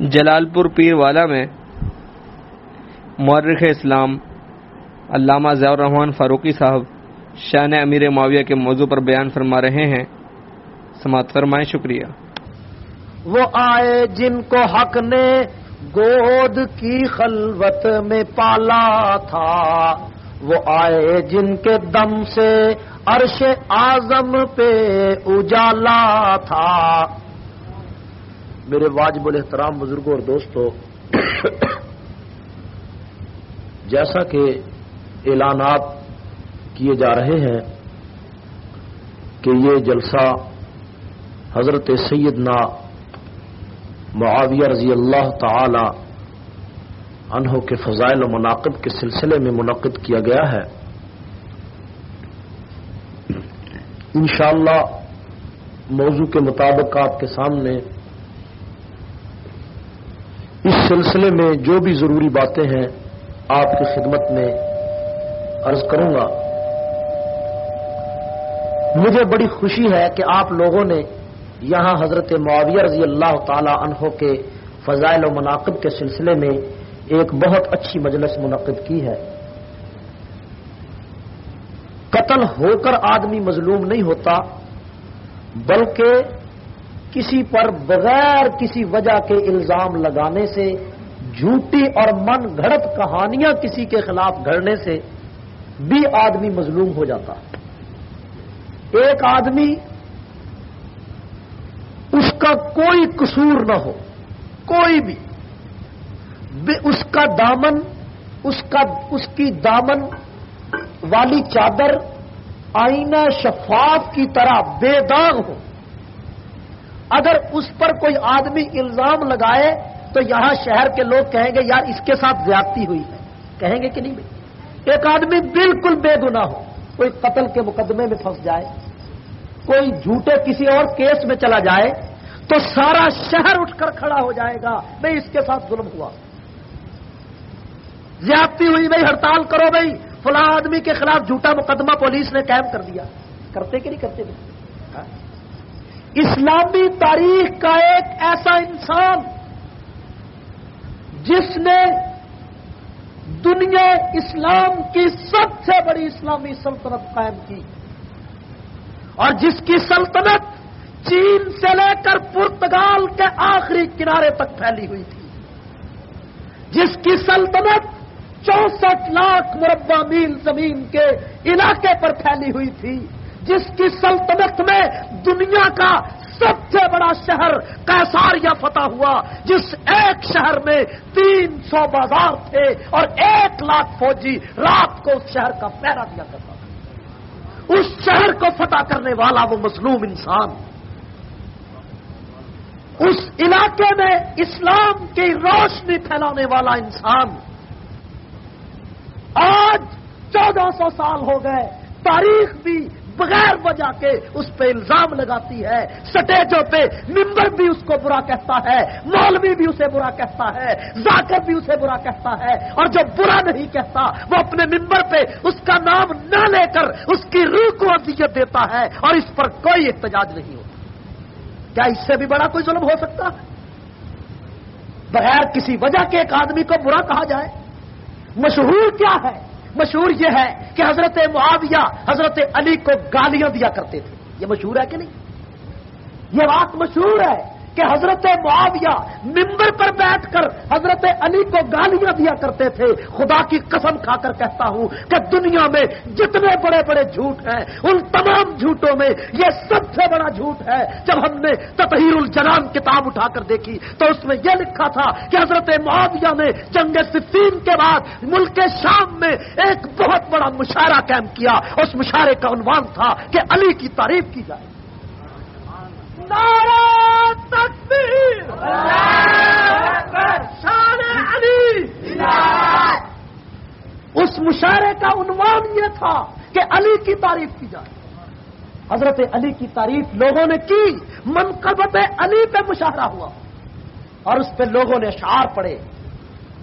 جلال پور پیر والا میں مورخ اسلام علامہ ضیاء الرحمان فاروقی صاحب شان امیر معاویہ کے موضوع پر بیان فرما رہے ہیں۔ سماعت فرمائیں، شکریہ۔ وہ آئے جن کو حق نے گود کی خلوت میں پالا تھا۔ وہ آئے جن کے دم سے عرش اعظم پہ اجالا تھا۔ میرے واجب الاحترام بزرگوں اور دوستوں، جیسا کہ اعلانات کیے جا رہے ہیں کہ یہ جلسہ حضرت سیدنا معاویہ رضی اللہ تعالی عنہ کے فضائل و مناقب کے سلسلے میں منعقد کیا گیا ہے۔ انشاءاللہ موضوع کے مطابق آپ کے سامنے سلسلے میں جو بھی ضروری باتیں ہیں، آپ کی خدمت میں عرض کروں گا۔ مجھے بڑی خوشی ہے کہ آپ لوگوں نے یہاں حضرت معاویہ رضی اللہ تعالی عنہ کے فضائل و مناقب کے سلسلے میں ایک بہت اچھی مجلس منعقد کی ہے۔ قتل ہو کر آدمی مظلوم نہیں ہوتا، بلکہ کسی پر بغیر کسی وجہ کے الزام لگانے سے، جھوٹی اور من گھڑت کہانیاں کسی کے خلاف گھڑنے سے بھی آدمی مظلوم ہو جاتا۔ ایک آدمی اس کا کوئی قصور نہ ہو، کوئی بھی اس کا دامن، اس کا، اس کی دامن والی چادر آئینہ شفاف کی طرح بے داغ ہو۔ اگر اس پر کوئی آدمی الزام لگائے تو یہاں شہر کے لوگ کہیں گے یار اس کے ساتھ زیادتی ہوئی ہے۔ کہیں گے کہ نہیں بھائی؟ ایک آدمی بالکل بے گنا ہو، کوئی قتل کے مقدمے میں پھنس جائے، کوئی جھوٹے کسی اور کیس میں چلا جائے تو سارا شہر اٹھ کر کھڑا ہو جائے گا بھائی اس کے ساتھ ظلم ہوا۔ زیادتی ہوئی، بھائی، ہڑتال کرو بھائی، فلاں آدمی کے خلاف جھوٹا مقدمہ پولیس نے قائم کر دیا۔ کرتے کہ نہیں کرتے ہاں؟ اسلامی تاریخ کا ایک ایسا انسان جس نے دنیا اسلام کی سب سے بڑی اسلامی سلطنت قائم کی اور جس کی سلطنت چین سے لے کر پرتگال کے آخری کنارے تک پھیلی ہوئی تھی، جس کی سلطنت چونسٹھ لاکھ مربع میل زمین کے علاقے پر پھیلی ہوئی تھی۔ جس کی سلطنت میں دنیا کا سب سے بڑا شہر کیساریا فتح ہوا، جس ایک شہر میں تین سو بازار تھے اور ایک لاکھ فوجی رات کو اس شہر کا پہرا دیا کرتا تھا۔ اس شہر کو فتح کرنے والا وہ مظلوم انسان۔ اس علاقے میں اسلام کی روشنی پھیلانے والا انسان۔ آج چودہ سو سال ہو گئے، تاریخ بھی بغیر وجہ کے اس پہ الزام لگاتی ہے۔ سٹیجوں پہ ممبر بھی اس کو برا کہتا ہے، مولوی بھی اسے برا کہتا ہے، ذاکر بھی اسے برا کہتا ہے۔ اور جو برا نہیں کہتا، وہ اپنے ممبر پہ اس کا نام نہ لے کر اس کی روح کو اذیت دیتا ہے اور اس پر کوئی احتجاج نہیں ہوتا۔ کیا اس سے بھی بڑا کوئی ظلم ہو سکتا؟ ہے بغیر کسی وجہ کے ایک آدمی کو برا کہا جائے۔ مشہور کیا ہے؟ مشہور یہ ہے کہ حضرت معاویہ حضرت علی کو گالیاں دیا کرتے تھے۔ یہ مشہور ہے کہ نہیں؟ یہ بات مشہور ہے۔ کہ حضرت معاویہ ممبر پر بیٹھ کر حضرت علی کو گالیاں دیا کرتے تھے۔ خدا کی قسم کھا کر کہتا ہوں کہ دنیا میں جتنے بڑے بڑے جھوٹ ہیں، ان تمام جھوٹوں میں یہ سب سے بڑا جھوٹ ہے۔ جب ہم نے تطہیر الجنان کتاب اٹھا کر دیکھی تو اس میں یہ لکھا تھا کہ حضرت معاویہ نے جنگ سفین کے بعد ملک شام میں ایک بہت بڑا مشاعرہ قائم کیا۔ اس مشاعرے کا عنوان تھا کہ علی کی تعریف کی جائے۔ اس مشاعرے کا عنوان یہ تھا کہ علی کی تعریف کی جائے. حضرت علی کی تعریف لوگوں نے کی، منقبت علی پہ مشاہرہ ہوا اور اس پہ لوگوں نے اشعار پڑے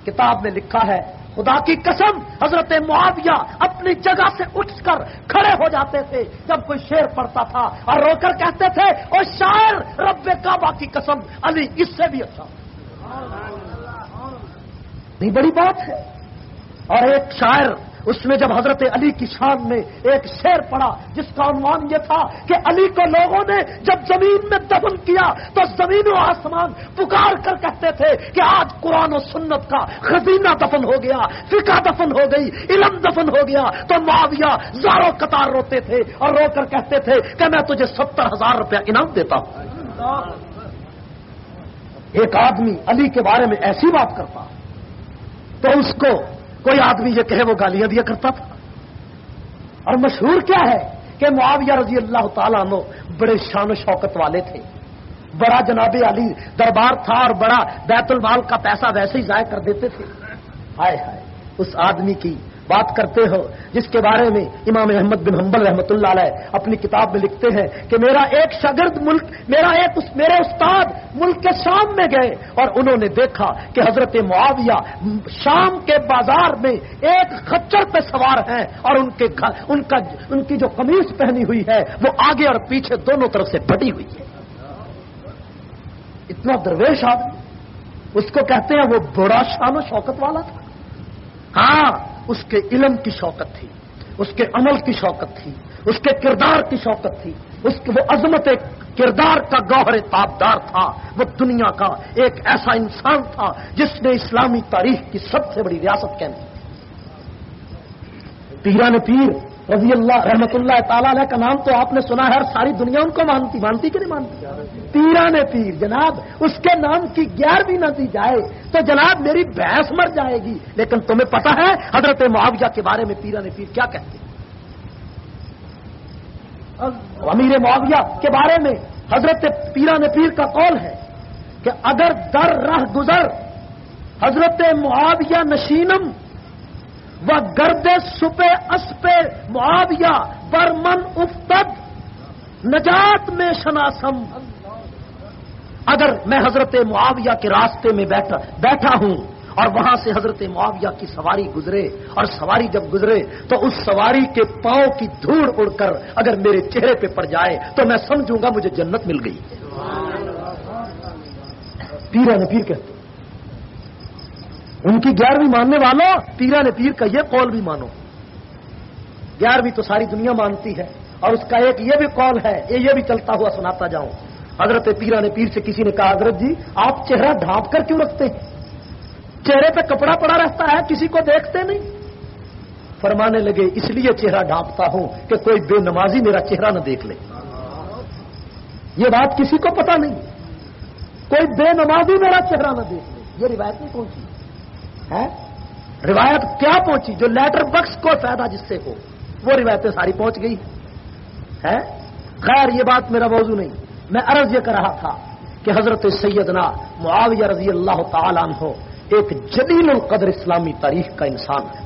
کتاب میں لکھا ہے خدا کی قسم، حضرت معاویہ اپنی جگہ سے اٹھ کر کھڑے ہو جاتے تھے جب کوئی شیر پڑتا تھا اور رو کر کہتے تھے، او شاعر، رب کعبہ کی قسم، علی، اس سے بھی اچھا۔ بڑی بات ہے۔ اور ایک شاعر اس میں جب حضرت علی کی شان میں ایک شیر پڑا، جس کا عنوان یہ تھا کہ علی کو لوگوں نے جب زمین میں دفن کیا تو زمین و آسمان پکار کر کہتے تھے کہ آج قرآن و سنت کا خزینہ دفن ہو گیا فکا دفن ہو گئی، علم دفن ہو گیا۔ تو معاویہ زاروں قطار روتے تھے اور رو کر کہتے تھے کہ میں تجھے ستر ہزار روپیہ انعام دیتا ہوں۔ ایک آدمی علی کے بارے میں ایسی بات کرتا تو اس کو کوئی آدمی یہ کہے وہ گالیاں دیا کرتا تھا؟ اور مشہور کیا ہے کہ معاویہ رضی اللہ تعالیٰ عنہ بڑے شان و شوکت والے تھے۔ بڑا جناب علی دربار تھا اور بڑا بیت المال کا پیسہ ویسے ہی ضائع کر دیتے تھے۔ ہائے ہائے۔ اس آدمی کی بات کرتے ہو، جس کے بارے میں امام احمد بن حنبل رحمۃ اللہ علیہ اپنی کتاب میں لکھتے ہیں کہ میرا ایک شاگرد ملک، میرا ایک اس، میرے استاد ملک کے شام میں گئے اور انہوں نے دیکھا کہ حضرت معاویہ شام کے بازار میں ایک خچر پہ سوار ہیں اور ان کے ان کا، ان کی جو قمیض پہنی ہوئی ہے، وہ آگے اور پیچھے دونوں طرف سے پھٹی ہوئی ہے۔ اتنا درویش آدمی، اس کو کہتے ہیں وہ بڑا شان و شوکت والا تھا۔ ہاں اس کے علم کی شوقت تھی، اس کے عمل کی شوقت تھی، اس کے کردار کی شوقت تھی، اس کے وہ عظمت کردار کا گوہر تابدار تھا، وہ دنیا کا ایک ایسا انسان تھا جس نے اسلامی تاریخ کی سب سے بڑی ریاست کہہ دی۔ پیران پیر رضی اللہ رحمت اللہ تعالی علیہ کا نام تو آپ نے سنا ہے اور ساری دنیا ان کو مانتی مانتی کہ نہیں مانتی؟ پیران پیر، جناب، اس کے نام کی گیار بھی نہ دی جائے تو جناب میری بحث مر جائے گی۔ لیکن تمہیں پتا ہے، حضرت معاوضہ کے بارے میں پیران پیر کیا کہتے ہیں؟ امیر معاویہ کے بارے میں حضرت پیران پیر کا قول ہے کہ اگر در رہ گزر حضرت معاویہ نشینم وہ گرد سپے، اسپے، معاویہ برمن افتد، نجات میں شناسم۔ اگر میں حضرت معاویہ کے راستے میں بیٹھا بیٹھا ہوں اور وہاں سے حضرت معاویہ کی سواری گزرے اور سواری جب گزرے تو اس سواری کے پاؤں کی دھوڑ اڑ کر اگر میرے چہرے پہ پڑ جائے تو میں سمجھوں گا مجھے جنت مل گئی۔ پیرا نبیر کہتے ان کی گیارہویں ماننے والوں پیرا نے پیر کا یہ قول بھی مانو۔ گیارہویں تو ساری دنیا مانتی ہے اور اس کا ایک یہ بھی قول ہے، یہ بھی چلتا ہوا سناتا جاؤں۔ حضرت پیرا نے پیر سے کسی نے کہا، حضرت جی آپ چہرہ ڈھانپ کر کیوں رکھتے ہیں؟ چہرے پہ کپڑا پڑا رہتا ہے، کسی کو دیکھتے نہیں۔ فرمانے لگے، اس لیے چہرہ ڈھانپتا ہوں کہ کوئی بے نمازی میرا چہرہ نہ دیکھ لے۔ یہ بات کسی کو پتا نہیں۔ کوئی بے نمازی میرا چہرہ نہ دیکھ لے۔ یہ روایت نہیں پہنچی روایت کیا پہنچی؟ جو لیٹر بکس کو فائدہ جس سے ہو، وہ روایتیں ساری پہنچ گئی، ہے؟ خیر یہ بات میرا موضوع نہیں۔ میں عرض یہ کر رہا تھا کہ حضرت سیدنا معاویہ رضی اللہ تعالیٰ عنہ ایک جلیل القدر اسلامی تاریخ کا انسان ہے۔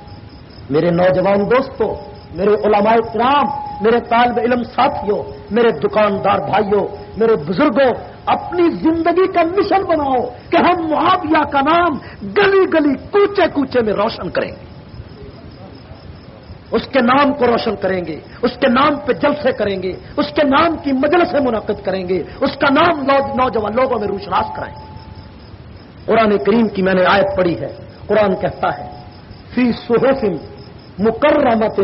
میرے نوجوان دوستوں میرے علماء کرام، میرے طالب علم ساتھیوں میرے دکاندار بھائیوں میرے بزرگوں اپنی زندگی کا مشن بناؤ کہ ہم معاویہ کا نام گلی گلی کوچے کوچے میں روشن کریں گے۔ اس کے نام کو روشن کریں گے، اس کے نام پہ جلسے کریں گے، اس کے نام کی مجلس سے منعقد کریں گے، اس کا نام نوجوان لوگوں میں روشناس کرائیں گے۔ قرآن کریم کی میں نے آیت پڑھی ہے، قرآن کہتا ہے، فی صحف مکرمت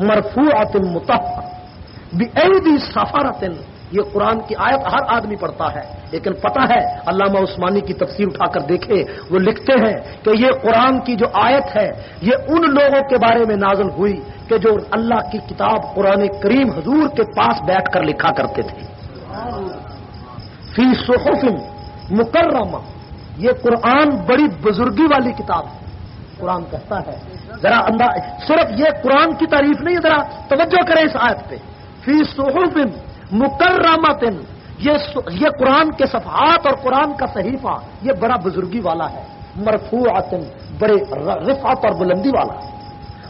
مرفوعت متحر بی سفارتن یہ قرآن کی آیت ہر آدمی پڑھتا ہے، لیکن پتا ہے، علامہ عثمانی کی تفسیر اٹھا کر دیکھے وہ لکھتے ہیں کہ یہ قرآن کی جو آیت ہے، یہ ان لوگوں کے بارے میں نازل ہوئی کہ جو اللہ کی کتاب قرآن کریم حضور کے پاس بیٹھ کر لکھا کرتے تھے۔ فی صحف مکرمہ، یہ قرآن بڑی بزرگی والی کتاب ہے۔ قرآن کہتا ہے، ذرا انداز، صرف یہ قرآن کی تعریف نہیں ہے ذرا توجہ کریں اس آیت پہ۔ فی صحف مکرمت یہ قرآن کے صفحات اور قرآن کا صحیفہ، یہ بڑا بزرگی والا ہے مرفوع بڑے رفعت اور بلندی والا ہے۔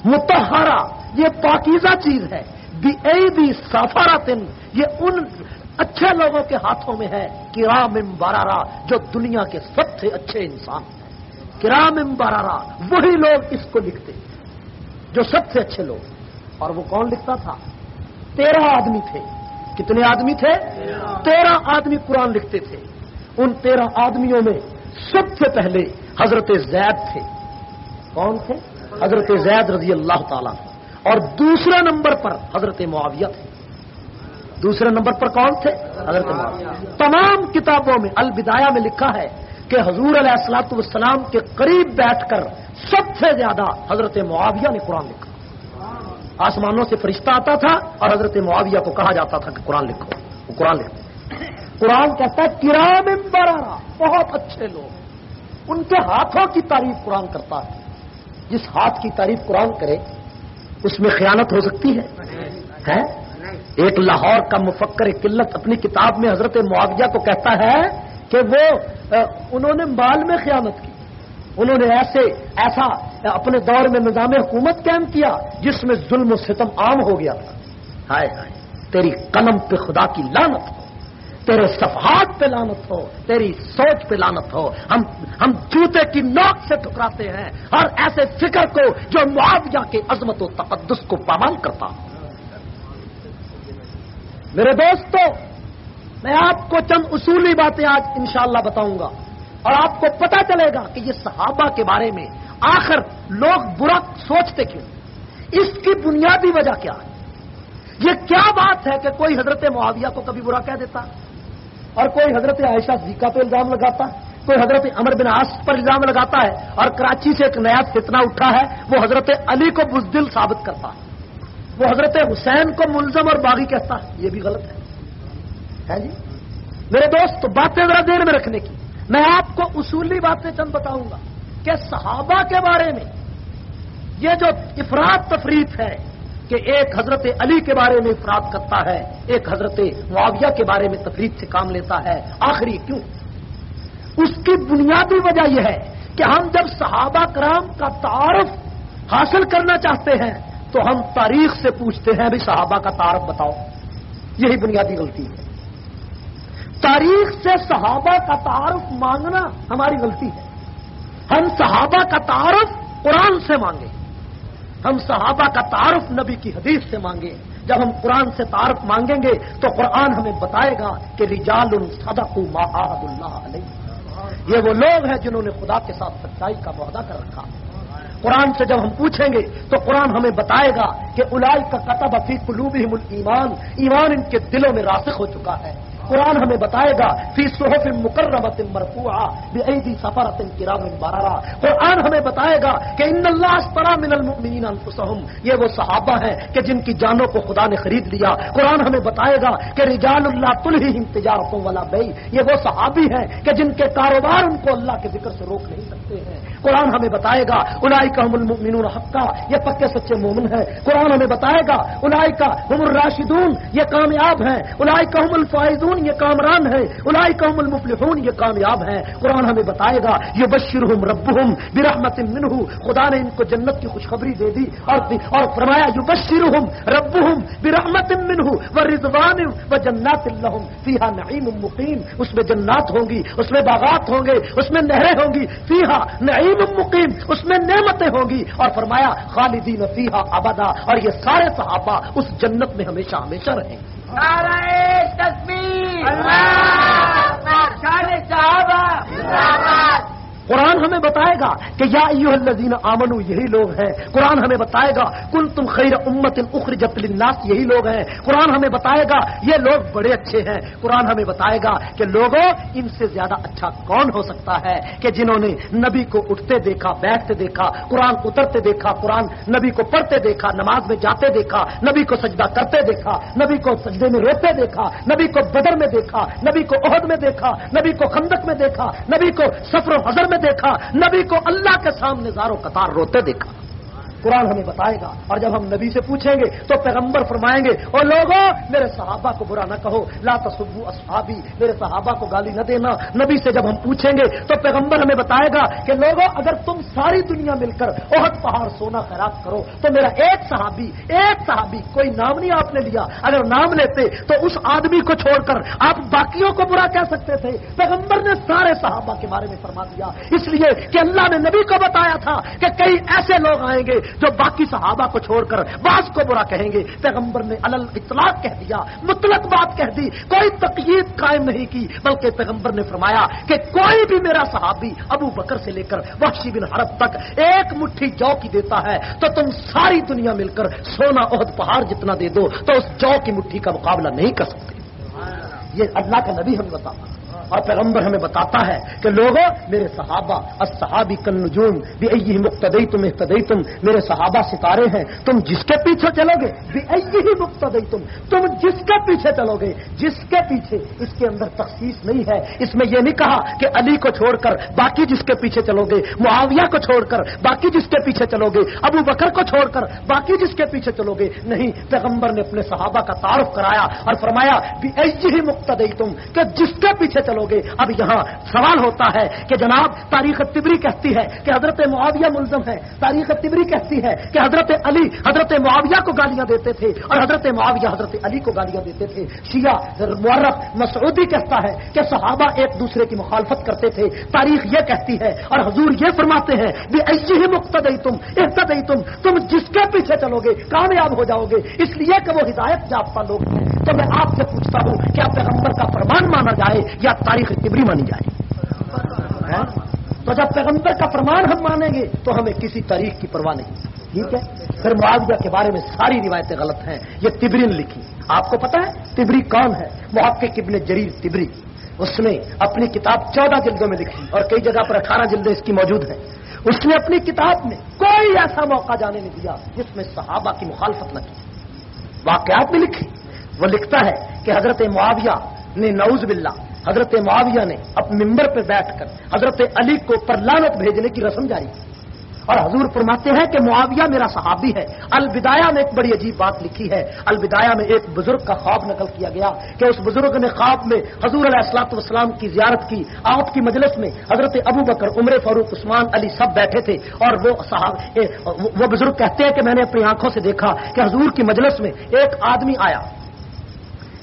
متحرہ یہ پاکیزہ چیز ہے۔ بی بی سفارتن یہ ان اچھے لوگوں کے ہاتھوں میں ہے، کرام امبارارا جو دنیا کے سب سے اچھے انسان ہیں۔ کرام امبارارا وہی لوگ اس کو لکھتے جو سب سے اچھے لوگ اور وہ کون لکھتا تھا؟ تیرہ آدمی تھے۔ کتنے آدمی تھے؟ تیرہ آدمی قرآن لکھتے تھے۔ ان تیرہ آدمیوں میں سب سے پہلے حضرت زید تھے۔ کون تھے؟ حضرت زید رضی اللہ تعالیٰ اور دوسرے نمبر پر حضرت معاویہ تھے۔ دوسرے نمبر پر کون تھے؟ حضرت معاویہ۔ تمام کتابوں میں البدایا میں لکھا ہے کہ حضور علیہ السلاط والسلام کے قریب بیٹھ کر سب سے زیادہ حضرت معاویہ نے قرآن لکھا۔ آسمانوں سے فرشتہ آتا تھا اور حضرت معاویہ کو کہا جاتا تھا کہ قرآن لکھو، وہ قرآن لکھو قرآن کہتا ہے، کرام امبرانا بہت اچھے لوگ۔ ان کے ہاتھوں کی تعریف قرآن کرتا ہے۔ جس ہاتھ کی تعریف قرآن کرے، اس میں خیانت ہو سکتی ہے۔ ایک لاہور کا مفکر قلت اپنی کتاب میں حضرت معاوضہ کو کہتا ہے کہ وہ انہوں نے مال میں خیانت کی۔ انہوں نے ایسے ایسا اپنے دور میں نظام حکومت قائم کیا جس میں ظلم و ستم عام ہو گیا تھا۔ ہائے ہائے، تیری قلم پہ خدا کی لانت ہو، تیرے صفحات پہ لانت ہو، تیری سوچ پہ لانت ہو۔ ہم ہم جوتے کی نوک سے ٹکراتے ہیں اور ایسے فکر کو جو معاوضہ کے عظمت و تقدس کو پامال کرتا۔ میرے دوستو، میں آپ کو چند اصولی باتیں آج انشاءاللہ بتاؤں گا۔ اور آپ کو پتا چلے گا کہ یہ صحابہ کے بارے میں آخر لوگ برا سوچتے کیوں؟ اس کی بنیادی وجہ کیا ہے؟ یہ کیا بات ہے کہ کوئی حضرت معاویہ کو کبھی برا کہہ دیتا اور کوئی حضرت عائشہ زیکا پہ الزام لگاتا؟ ہے کوئی حضرت امر بن آس پر الزام لگاتا ہے اور کراچی سے ایک نیا فتنہ اٹھا ہے، وہ حضرت علی کو بزدل ثابت کرتا ہے۔ وہ حضرت حسین کو ملزم اور باغی کہتا ہے۔ یہ بھی غلط ہے۔ جی؟ میرے دوست باتیں ذرا دیر میں رکھنے کی۔ میں آپ کو اصولی باتیں چند بتاؤں گا کہ صحابہ کے بارے میں یہ جو افراد تفریح ہے کہ ایک حضرت علی کے بارے میں افراد کرتا ہے، ایک حضرت معاویہ کے بارے میں تفریح سے کام لیتا ہے، آخری کیوں؟ اس کی بنیادی وجہ یہ ہے کہ ہم جب صحابہ کرام کا تعارف حاصل کرنا چاہتے ہیں، تو ہم تاریخ سے پوچھتے ہیں بھی صحابہ کا تعارف بتاؤ، یہی بنیادی غلطی ہے۔ تاریخ سے صحابہ کا تعارف مانگنا ہماری غلطی ہے۔ ہم صحابہ کا تعارف قرآن سے مانگے ہم صحابہ کا تعارف نبی کی حدیث سے مانگے جب ہم قرآن سے تعارف مانگیں گے تو قرآن ہمیں بتائے گا کہ رجال صدق محاد اللہ علیہ۔ یہ وہ لوگ ہیں جنہوں نے خدا کے ساتھ سچائی کا معاہدہ کر رکھا۔ قرآن سے جب ہم پوچھیں گے تو قرآن ہمیں بتائے گا کہ الائی کا قطب فی قلوبہم ایمان ایمان ان کے دلوں میں راسخ ہو چکا ہے۔ قرآن ہمیں بتائے گا، فی صحف مکرمت مرفوعہ، بعیدی سفرت کرام برارا قرآن ہمیں بتائے گا کہ ان اللہ اسپرا من المؤمنین انفسهم یہ وہ صحابہ ہیں کہ جن کی جانوں کو خدا نے خرید لیا۔ قرآن ہمیں بتائے گا کہ رجال اللہ تلہم تجارتوں والا بئی یہ وہ صحابی ہیں کہ جن کے کاروبار ان کو اللہ کے ذکر سے روک نہیں سکتے ہیں۔ قرآن ہمیں بتائے گا الائی کا المؤمنون حقا۔ یہ پکے سچے مومن ہیں۔ قرآن ہمیں بتائے گا الائی کا ہم الراشدون۔ یہ کامیاب ہیں۔ الائی کا ہم الفائزون۔ یہ کامران ہے الائی قوم المفلحون، یہ کامیاب ہے قرآن ہمیں بتائے گا یہ بشر ہوں رب ہوں برحمت منہ خدا نے ان کو جنت کی خوشخبری دے دی اور اور فرمایا یو بشر ہوں رب ہوں برحمت منہ و رضوان و جنات اللہ فیحا نعیم مقیم۔ اس میں جنات ہوں گی، اس میں باغات ہوں گے، اس میں نہریں ہوں گی فیحا نعیم مقیم۔ اس میں نعمتیں ہوں گی۔ اور فرمایا، خالدین فیحا ابدا۔ اور یہ سارے صحابہ اس جنت میں ہمیشہ ہمیشہ رہیں گے۔ صحابہ۔ قرآن ہمیں بتائے گا کہ یا ایوہ الذین آمنو یہی لوگ ہیں۔ قرآن ہمیں بتائے گا کل تم خیر امت اخرجت للناس، یہی لوگ ہیں۔ قرآن ہمیں بتائے گا، یہ لوگ بڑے اچھے ہیں۔ قرآن ہمیں بتائے گا کہ لوگوں، ان سے زیادہ اچھا کون ہو سکتا ہے کہ جنہوں نے نبی کو اٹھتے دیکھا، بیٹھتے دیکھا، قرآن اترتے دیکھا، قرآن نبی کو پڑھتے دیکھا، نماز میں جاتے دیکھا، نبی کو سجدہ کرتے دیکھا، نبی کو سجدے میں روتے دیکھا، نبی کو بدر میں دیکھا، نبی کو عہد میں دیکھا، نبی کو خندق میں دیکھا، نبی کو سفر و حضر میں دیکھا نبی کو اللہ کے سامنے زاروں قطار روتے دیکھا۔ قرآن ہمیں بتائے گا اور جب ہم نبی سے پوچھیں گے تو پیغمبر فرمائیں گے، اور لوگوں میرے صحابہ کو برا نہ کہو، لا تصبو اصحابی، میرے صحابہ کو گالی نہ دینا۔ نبی سے جب ہم پوچھیں گے تو پیغمبر ہمیں بتائے گا کہ لوگوں اگر تم ساری دنیا مل کر بہت پہاڑ سونا خیرات کرو، تو میرا ایک صحابی ایک صحابی کوئی نام نہیں آپ نے لیا۔ اگر نام لیتے تو اس آدمی کو چھوڑ کر آپ باقیوں کو برا کہہ سکتے تھے۔ پیغمبر نے سارے صحابہ کے بارے میں فرما دیا۔ اس لیے کہ اللہ نے نبی کو بتایا تھا کہ کئی ایسے لوگ آئیں گے جو باقی صحابہ کو چھوڑ کر بعض کو برا کہیں گے، پیغمبر نے الل اطلاق کہہ دیا، مطلق بات کہہ دی، کوئی تقید قائم نہیں کی، بلکہ پیغمبر نے فرمایا کہ کوئی بھی میرا صحابی ابو بکر سے لے کر وحشی بن حرب تک ایک مٹھی جو کی دیتا ہے، تو تم ساری دنیا مل کر سونا عہد پہاڑ جتنا دے دو، تو اس جو کی مٹھی کا مقابلہ نہیں کر سکتے۔ یہ اللہ کا نبی ہمیں بتاتا۔ اور پیغمبر ہمیں بتاتا ہے کہ لوگوں میرے صحابہ صحابی کن نجوم بھی ائی مقتدئی تم احتدئی تم میرے صحابہ ستارے ہیں، تم جس کے پیچھے چلو گے بھی ائی مقتدئی تم تم جس کے پیچھے چلو گے جس کے پیچھے؟ اس کے اندر تخصیص نہیں ہے۔ اس میں یہ نہیں کہا کہ علی کو چھوڑ کر باقی جس کے پیچھے چلو گے معاویہ کو چھوڑ کر باقی جس کے پیچھے چلو گے ابو بکر کو چھوڑ کر باقی جس کے پیچھے چلو گے نہیں، پیغمبر نے اپنے صحابہ کا تعارف کرایا اور فرمایا بھی ائی مقتدئی تم کہ جس کے پیچھے چلو کرو گے۔ اب یہاں سوال ہوتا ہے کہ جناب، تاریخ تبری کہتی ہے کہ حضرت معاویہ ملزم ہے۔ تاریخ تبری کہتی ہے کہ حضرت علی حضرت معاویہ کو گالیاں دیتے تھے اور حضرت معاویہ حضرت علی کو گالیاں دیتے تھے۔ شیعہ مورف مسعودی کہتا ہے کہ صحابہ ایک دوسرے کی مخالفت کرتے تھے۔ تاریخ یہ کہتی ہے اور حضور یہ فرماتے ہیں بھی ایسی ہی مقتدئی تم احتدئی تم تم جس کے پیچھے چلو گے کامیاب ہو جاؤ گے۔ اس لیے کہ وہ ہدایت جاپتا لوگ ہیں۔ تو میں آپ سے پوچھتا ہوں کیا پیغمبر کا فرمان مانا جائے یا تاریخ تبری مانی جائے۔ ہاں؟ تو جب پیغمبر کا فرمان ہم مانیں گے تو ہمیں کسی تاریخ کی پرواہ نہیں۔ ٹھیک ہے؟ پھر معاوضہ کے بارے میں ساری روایتیں غلط ہیں۔ یہ تبری نے لکھی۔ آپ کو پتا ہے؟ تبری کون ہے؟ محقق ابن جریر تبری۔ اس نے اپنی کتاب چودہ جلدوں میں لکھی اور کئی جگہ پر اٹھارہ جلدیں اس کی موجود ہیں۔ اس نے اپنی کتاب میں کوئی ایسا موقع جانے نہیں دیا جس میں صحابہ کی مخالفت نہ کی۔ واقعات میں لکھی۔ وہ لکھتا ہے کہ حضرت معاویہ نے نعوذ باللہ حضرت معاویہ نے اپنے ممبر پہ بیٹھ کر حضرت علی کو پرلانت بھیجنے کی رسم جاری اور حضور فرماتے ہیں کہ معاویہ میرا صحابی ہے۔ الوداع میں ایک بڑی عجیب بات لکھی ہے۔ الوداع میں ایک بزرگ کا خواب نقل کیا گیا کہ اس بزرگ نے خواب میں حضور علیہ السلاط والسلام کی زیارت کی۔ آپ کی مجلس میں حضرت ابو بکر، عمر فاروق، عثمان علی سب بیٹھے تھے۔ اور وہ صحاب وہ بزرگ کہتے ہیں کہ میں نے اپنی آنکھوں سے دیکھا کہ حضور کی مجلس میں ایک آدمی آیا۔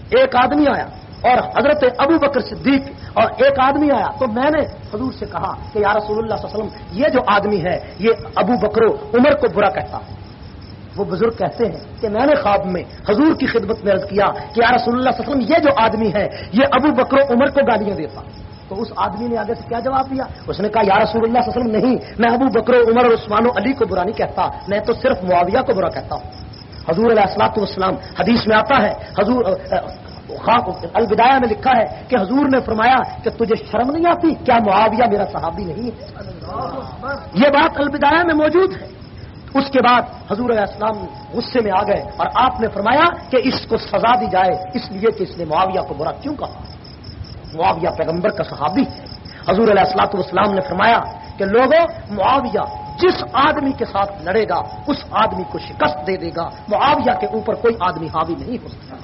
ایک آدمی آیا۔ اور حضرت ابو بکر صدیق اور ایک آدمی آیا تو میں نے حضور سے کہا کہ یا رسول اللہ صلی اللہ علیہ وسلم، یہ جو آدمی ہے، یہ ابو بکرو عمر کو برا کہتا وہ بزرگ کہتے ہیں کہ میں نے خواب میں حضور کی خدمت میں عرض کیا کہ یا رسول اللہ صلی اللہ علیہ وسلم، یہ جو آدمی ہے، یہ ابو بکرو عمر کو گالیاں دیتا۔ تو اس آدمی نے آگے سے کیا جواب دیا؟ اس نے کہا، یا رسول اللہ صلی اللہ علیہ وسلم، نہیں، میں ابو بکرو عمر اور عثمان و علی کو برا نہیں کہتا، میں تو صرف معاویہ کو برا کہتا ہوں۔ حضور علیہ السلاط والسلام، حدیث میں آتا ہے، حضور خاک الوداع میں لکھا ہے کہ حضور نے فرمایا کہ تجھے شرم نہیں آتی؟ کیا معاویہ میرا صحابی نہیں؟ ہے یہ بات الوداع میں موجود ہے۔ اس کے بعد حضور علیہ السلام غصے میں آ گئے اور آپ نے فرمایا کہ اس کو سزا دی جائے، اس لیے کہ اس نے معاویہ کو برا کیوں کہا؟ معاویہ پیغمبر کا صحابی۔ ہے حضور علیہ السلاط والسلام نے فرمایا کہ لوگوں، معاویہ جس آدمی کے ساتھ لڑے گا، اس آدمی کو شکست دے دے گا۔ معاویہ کے اوپر کوئی آدمی حاوی نہیں ہو سکتا۔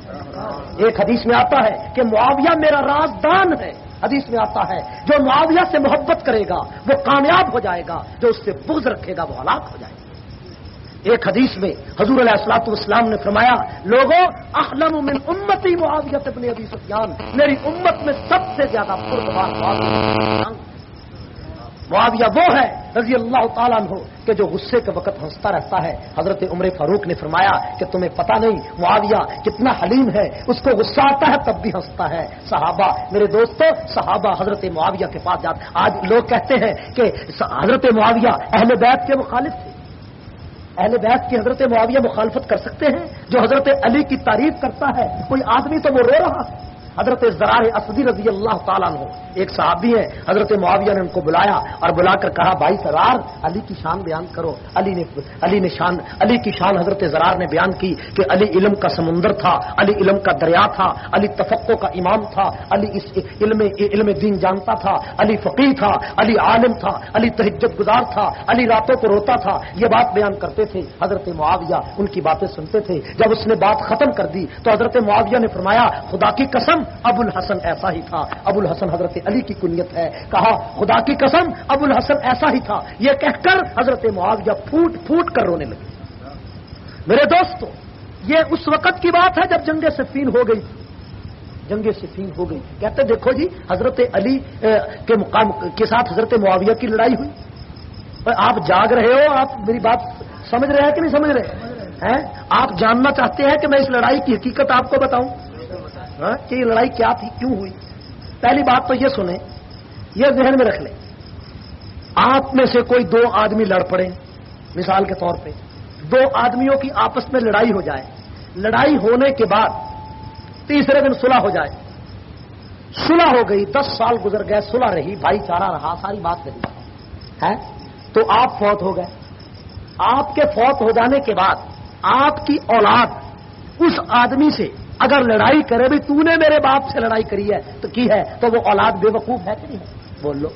ایک حدیث میں آتا ہے کہ معاویہ میرا رازدان ہے۔ حدیث میں آتا ہے، جو معاویہ سے محبت کرے گا، وہ کامیاب ہو جائے گا۔ جو اس سے بغض رکھے گا، وہ ہلاک ہو جائے گا۔ ایک حدیث میں حضور علیہ السلاط والسلام نے فرمایا لوگوں اخلم من امتی معاویت اپنے ابھی سفیان، میری امت میں سب سے زیادہ معاویہ معاویہ وہ ہے رضی اللہ تعالیٰ ہو کہ جو غصے کے وقت ہنستا رہتا ہے۔ حضرت عمر فاروق نے فرمایا کہ تمہیں پتا نہیں معاویہ کتنا حلیم ہے، اس کو غصہ آتا ہے تب بھی ہنستا ہے۔ صحابہ، میرے دوستو، صحابہ حضرت معاویہ کے پاس جاتے آج لوگ کہتے ہیں کہ حضرت معاویہ اہل بیت کے مخالف تھے۔ اہل بیت کی حضرت معاویہ مخالفت کر سکتے ہیں؟ جو حضرت علی کی تعریف کرتا ہے، کوئی آدمی تو وہ رو رہا ہے۔ حضرت زرار اسدی رضی اللہ تعالیٰ عنہ، ایک صحابی ہے حضرت معاویہ نے ان کو بلایا اور بلا کر کہا، بھائی سرار علی کی شان بیان کرو۔ علی نے علی نے شان علی کی شان حضرت زرار نے بیان کی کہ علی علم کا سمندر تھا، علی علم کا دریا تھا، علی تفقوں کا امام تھا، علی اس علم علم دین جانتا تھا، علی فقی تھا، علی عالم تھا، علی تہجت گزار تھا، علی راتوں کو روتا تھا۔ یہ بات بیان کرتے تھے، حضرت معاویہ ان کی باتیں سنتے تھے۔ جب اس نے بات ختم کر دی تو حضرت معاویہ نے فرمایا، خدا کی قسم ابو الحسن ایسا ہی تھا، ابو الحسن حضرت علی کی کنیت ہے۔ کہا، خدا کی قسم، ابو الحسن ایسا ہی تھا۔ یہ کہہ کر حضرت معاویہ پھوٹ پھوٹ کر رونے لگے۔ میرے دوستو، یہ اس وقت کی بات ہے جب جنگ سفین ہو گئی۔ جنگ سفین ہو گئی۔ کہتے دیکھو جی حضرت علی کے مقام کے ساتھ حضرت معاویہ کی لڑائی ہوئی۔ آپ جاگ رہے ہو، آپ میری بات سمجھ رہے ہیں کہ نہیں سمجھ رہے؟ ہیں؟ آپ جاننا چاہتے ہیں کہ میں اس لڑائی کی حقیقت آپ کو بتاؤں۔ ہاں؟ کہ یہ لڑائی کیا تھی، کیوں ہوئی؟ پہلی بات تو یہ سنیں، یہ ذہن میں رکھ لیں۔ آپ میں سے کوئی دو آدمی لڑ پڑے مثال کے طور پہ، دو آدمیوں کی آپس میں لڑائی ہو جائے۔ لڑائی ہونے کے بعد تیسرے دن صلح ہو جائے۔ صلح ہو گئی، دس سال گزر گئے، صلح رہی، بھائی چارہ رہا، ساری بات رہی ہے تو آپ فوت ہو گئے۔ آپ کے فوت ہو جانے کے بعد آپ کی اولاد اس آدمی سے اگر لڑائی کرے بھی تو نے میرے باپ سے لڑائی کری ہے، تو کی ہے؟ تو وہ اولاد بے وقوف ہے کہ نہیں؟ ہے بول لو۔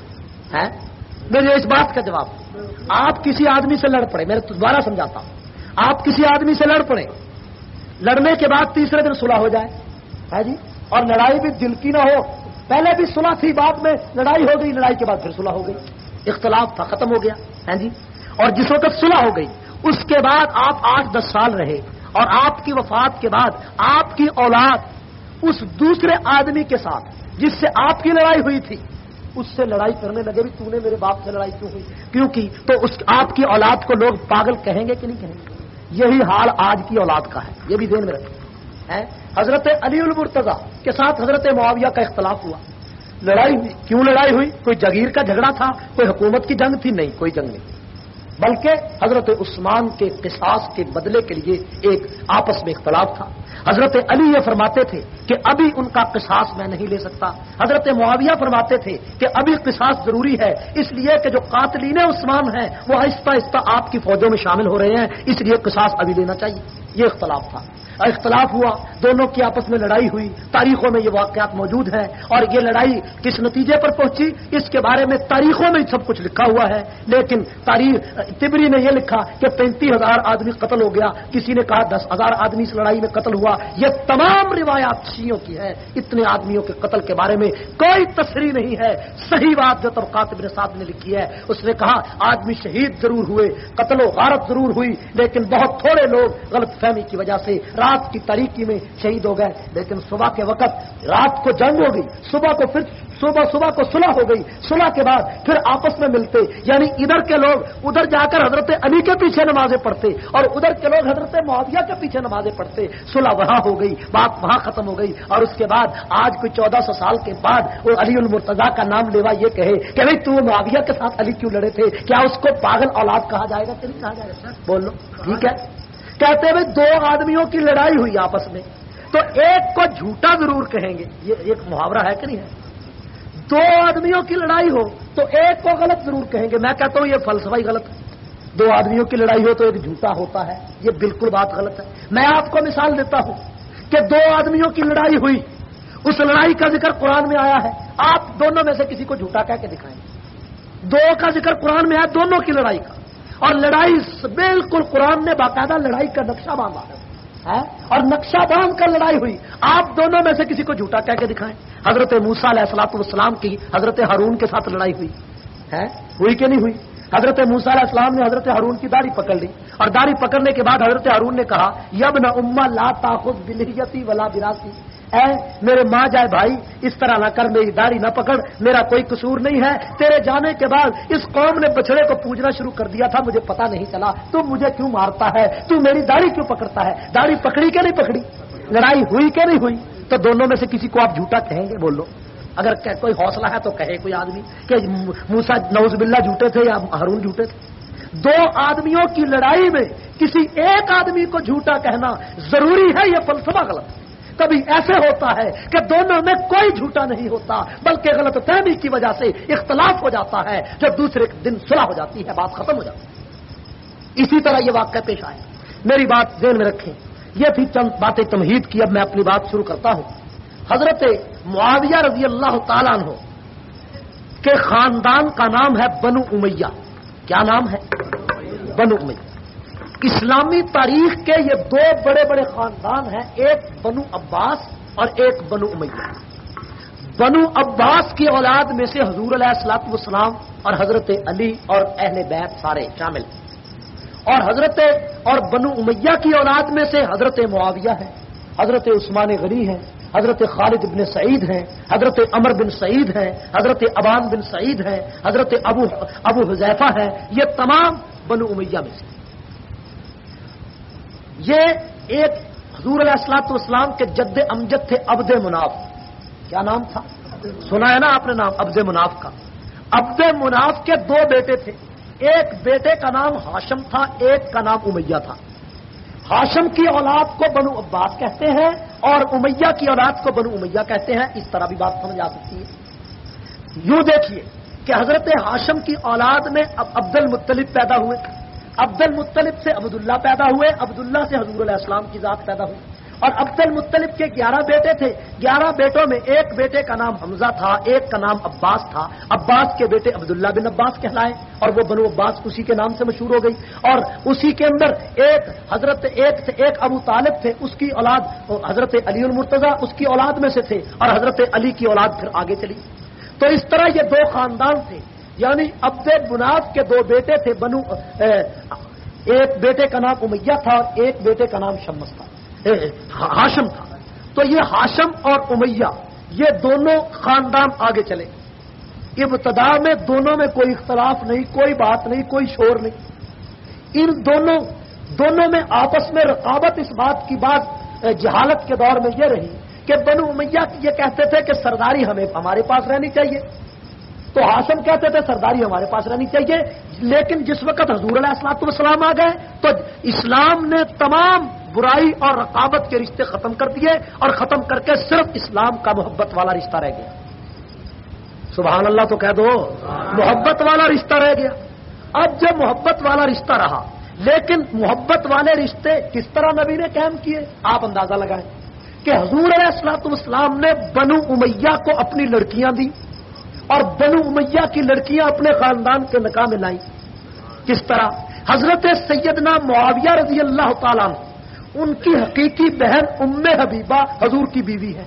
ہے مجھے اس بات کا جواب۔ آپ کسی آدمی سے لڑ پڑے، میں دوبارہ سمجھاتا ہوں۔ آپ کسی آدمی سے لڑ پڑے، لڑنے کے بعد تیسرے دن صلح ہو جائے۔ ہے جی؟ اور لڑائی بھی دل کی نہ ہو۔ پہلے بھی صلح تھی، بعد میں لڑائی ہو گئی، لڑائی کے بعد پھر صلح ہو گئی۔ اختلاف تھا، ختم ہو گیا۔ ہے جی؟ اور جس وقت صلح ہو گئی، اس کے بعد آپ آٹھ دس سال رہے۔ اور آپ کی وفات کے بعد آپ کی اولاد اس دوسرے آدمی کے ساتھ جس سے آپ کی لڑائی ہوئی تھی، اس سے لڑائی کرنے لگے بھی تو نے میرے باپ سے لڑائی کیوں ہوئی؟ کیونکہ تو اس آپ کی اولاد کو لوگ پاگل کہیں گے کہ نہیں کہیں گے؟ یہی حال آج کی اولاد کا ہے، یہ بھی دین میں رکھیں۔ حضرت علی المرتضی کے ساتھ حضرت معاویہ کا اختلاف ہوا۔ لڑائی ہوئی، کیوں لڑائی ہوئی؟ کوئی جگیر کا جھگڑا تھا، کوئی حکومت کی جنگ تھی؟ نہیں، کوئی جنگ نہیں۔ بلکہ حضرت عثمان کے قصاص کے بدلے کے لیے ایک آپس میں اختلاف تھا۔ حضرت علی یہ فرماتے تھے کہ ابھی ان کا قصاص میں نہیں لے سکتا۔ حضرت معاویہ فرماتے تھے کہ ابھی قصاص ضروری ہے، اس لیے کہ جو قاتلین عثمان ہیں، وہ آہستہ آہستہ آپ کی فوجوں میں شامل ہو رہے ہیں، اس لیے قصاص ابھی لینا چاہیے۔ یہ اختلاف تھا۔ اختلاف ہوا، دونوں کی آپس میں لڑائی ہوئی، تاریخوں میں یہ واقعات موجود ہیں اور یہ لڑائی کس نتیجے پر پہنچی؟ اس کے بارے میں تاریخوں میں سب کچھ لکھا ہوا ہے، لیکن تاریخ، تبری نے یہ لکھا کہ پینتیس ہزار آدمی قتل ہو گیا، کسی نے کہا دس ہزار آدمی اس لڑائی میں قتل ہوا۔ یہ تمام روایات شیوں کی ہے اتنے آدمیوں کے قتل کے بارے میں کوئی تصریح نہیں ہے۔ صحیح بات جو طبقات ابن صاحب نے لکھی ہے، اس نے کہا آدمی شہید ضرور ہوئے، قتل و غارت ضرور ہوئی، لیکن بہت تھوڑے لوگ غلط فہمی کی وجہ سے رات کی تاریخی میں شہید ہو گئے، لیکن صبح کے وقت رات کو جنگ ہو گئی، صبح کو پھر صبح صبح کو صلح ہو گئی، صلح کے بعد پھر آپس میں ملتے یعنی ادھر کے لوگ، ادھر جا کر حضرت علی کے پیچھے نمازیں پڑھتے اور ادھر کے لوگ حضرت معاویہ کے پیچھے نمازیں پڑھتے، صلح وہاں ہو گئی، بات وہاں ختم ہو گئی اور اس کے بعد آج کوئی چودہ سو سال کے بعد وہ علی المرتضا کا نام لیوا یہ کہے کہ بھائی تو معاویہ کے ساتھ علی کیوں لڑے تھے؟ کیا اس کو پاگل اولاد کہا جائے گا کہ نہیں کہا جائے گا؟ بول لو، ٹھیک ہے؟ کہتے ہوئے دو آدمیوں کی لڑائی ہوئی آپس میں۔ تو ایک کو جھوٹا ضرور کہیں گے۔ یہ ایک محاورہ ہے کہ نہیں ہے؟ دو آدمیوں کی لڑائی ہو تو ایک کو غلط ضرور کہیں گے۔ میں کہتا ہوں یہ فلسفہ غلط ہے۔ دو آدمیوں کی لڑائی ہو تو ایک جھوٹا ہوتا ہے۔ یہ بالکل بات غلط ہے۔ میں آپ کو مثال دیتا ہوں کہ دو آدمیوں کی لڑائی ہوئی۔ اس لڑائی کا ذکر قرآن میں آیا ہے۔ آپ دونوں میں سے کسی کو جھوٹا کہہ کے دکھائیں۔ دو کا ذکر قرآن میں آیا دونوں کی لڑائی کا۔ اور لڑائی بالکل قرآن نے باقاعدہ لڑائی کا نقشہ باندھا ہے۔ ہاں؟ اور نقشہ باندھ کر لڑائی ہوئی۔ آپ دونوں میں سے کسی کو جھوٹا کہہ کے دکھائیں۔ حضرت موسا علیہ السلاط والسلام کی حضرت ہارون کے ساتھ لڑائی ہوئی۔ ہے ہوئی کہ نہیں ہوئی؟ حضرت موسا علیہ السلام نے حضرت ہارون کی داڑھی پکڑ لی۔ اور داڑھی پکڑنے کے بعد حضرت ہارون نے کہا یب نہ اما لا تاخذ بلیتی ولا براسی اے میرے ماں جائے بھائی، اس طرح نہ کر، میری داڑھی نہ پکڑ، میرا کوئی قصور نہیں ہے۔ تیرے جانے کے بعد اس قوم نے بچڑے کو پوجنا شروع کر دیا تھا، مجھے پتا نہیں چلا۔ تو مجھے کیوں مارتا ہے؟ تو میری داڑھی کیوں پکڑتا ہے؟ داڑھی پکڑی کہ نہیں پکڑی؟ لڑائی ہوئی کہ نہیں ہوئی؟ تو دونوں میں سے کسی کو آپ جھوٹا کہیں گے؟ بولو۔ اگر کوئی حوصلہ ہے تو کہے کوئی آدمی کہ موسا نوز بلّہ جھوٹے تھے یا ہرون جھوٹے تھے۔ دو آدمیوں کی لڑائی میں کسی ایک آدمی کو جھوٹا کہنا ضروری ہے یہ فلسفہ غلط؟ ہے کبھی ایسے ہوتا ہے کہ دونوں میں کوئی جھوٹا نہیں ہوتا، بلکہ غلط فہمی کی وجہ سے اختلاف ہو جاتا ہے، جب دوسرے دن صلح ہو جاتی ہے، بات ختم ہو جاتی ہے۔ اسی طرح یہ واقعہ پیش آئے میری بات ذہن میں رکھیں۔ یہ تھی چند باتیں تمہید کی، اب میں اپنی بات شروع کرتا ہوں۔ حضرت معاویہ رضی اللہ تعالیٰ عنہ کے خاندان کا نام ہے بنو امیہ۔ کیا نام ہے؟ بنو امیہ۔ اسلامی تاریخ کے یہ دو بڑے بڑے خاندان ہیں، ایک بنو عباس اور ایک بنو امیہ۔ بنو عباس کی اولاد میں سے حضور علیہ السلاط والسلام اور حضرت علی اور اہل بیت سارے شامل ہیں۔ اور حضرت اور بنو امیہ کی اولاد میں سے حضرت معاویہ ہے حضرت عثمان غنی ہے حضرت خالد بن سعید ہیں، حضرت عمر بن سعید ہیں، حضرت ابان بن سعید ہیں، حضرت ابو ابو حذیفہ ہیں، یہ تمام بنو امیہ میں سے۔ یہ ایک حضور علیہ السلاط اسلام کے جد امجد تھے ابد مناف۔ کیا نام تھا؟ سنا ہے نا آپ نے نام ابد مناف کا۔ ابد مناف کے دو بیٹے تھے۔ ایک بیٹے کا نام ہاشم تھا، ایک کا نام امیہ تھا۔ ہاشم کی اولاد کو بنو عباس کہتے ہیں اور امیہ کی اولاد کو بنو امیہ کہتے ہیں۔ اس طرح بھی بات سمجھ آ سکتی ہے۔ یوں دیکھیے کہ حضرت ہاشم کی اولاد میں اب عبد المطلب پیدا ہوئے۔ عبد المطلب سے عبداللہ پیدا ہوئے، عبداللہ سے حضور علیہ السلام کی ذات پیدا ہوئی۔ اور عبد المطلب کے گیارہ بیٹے تھے۔ گیارہ بیٹوں میں ایک بیٹے کا نام حمزہ تھا، ایک کا نام عباس تھا۔ عباس کے بیٹے عبداللہ بن عباس کہلائے اور وہ بنو عباس اسی کے نام سے مشہور ہو گئی۔ اور اسی کے اندر ایک حضرت ایک تھے ایک ابو طالب تھے، اس کی اولاد حضرت علی المرتضی اس کی اولاد میں سے تھے اور حضرت علی کی اولاد پھر آگے چلی۔ تو اس طرح یہ دو خاندان تھے۔ یعنی عبد بناف کے دو بیٹے تھے، بنو ایک بیٹے کا نام امیہ تھا اور ایک بیٹے کا نام شمس تھا ہاشم تھا۔ تو یہ ہاشم اور امیہ، یہ دونوں خاندان آگے چلے۔ ابتدا میں دونوں میں کوئی اختلاف نہیں، کوئی بات نہیں، کوئی شور نہیں۔ ان دونوں دونوں میں آپس میں رقابت اس بات کی بات جہالت کے دور میں یہ رہی کہ بنو امیہ یہ کہتے تھے کہ سرداری ہمیں، ہمارے پاس رہنی چاہیے۔ تو ہاشم کہتے تھے، سرداری ہمارے پاس رہنی چاہیے، لیکن جس وقت حضور علیہ السلاط والسلام آ گئے، تو اسلام نے تمام برائی اور رقابت کے رشتے ختم کر دیے اور ختم کر کے صرف اسلام کا محبت والا رشتہ رہ گیا۔ سبحان اللہ تو کہہ دو، محبت والا رشتہ رہ گیا۔ اب جب محبت والا رشتہ رہا، لیکن محبت والے رشتے کس طرح نبی نے قائم کیے؟ آپ اندازہ لگائیں کہ حضور علیہ السلاط والسلام نے بنو امیہ کو اپنی لڑکیاں دی اور بنو امیہ کی لڑکیاں اپنے خاندان کے نکاح میں لائیں کس طرح؟ حضرت سیدنا معاویہ رضی اللہ تعالیٰ ان کی حقیقی بہن ام حبیبہ حضور کی بیوی ہے۔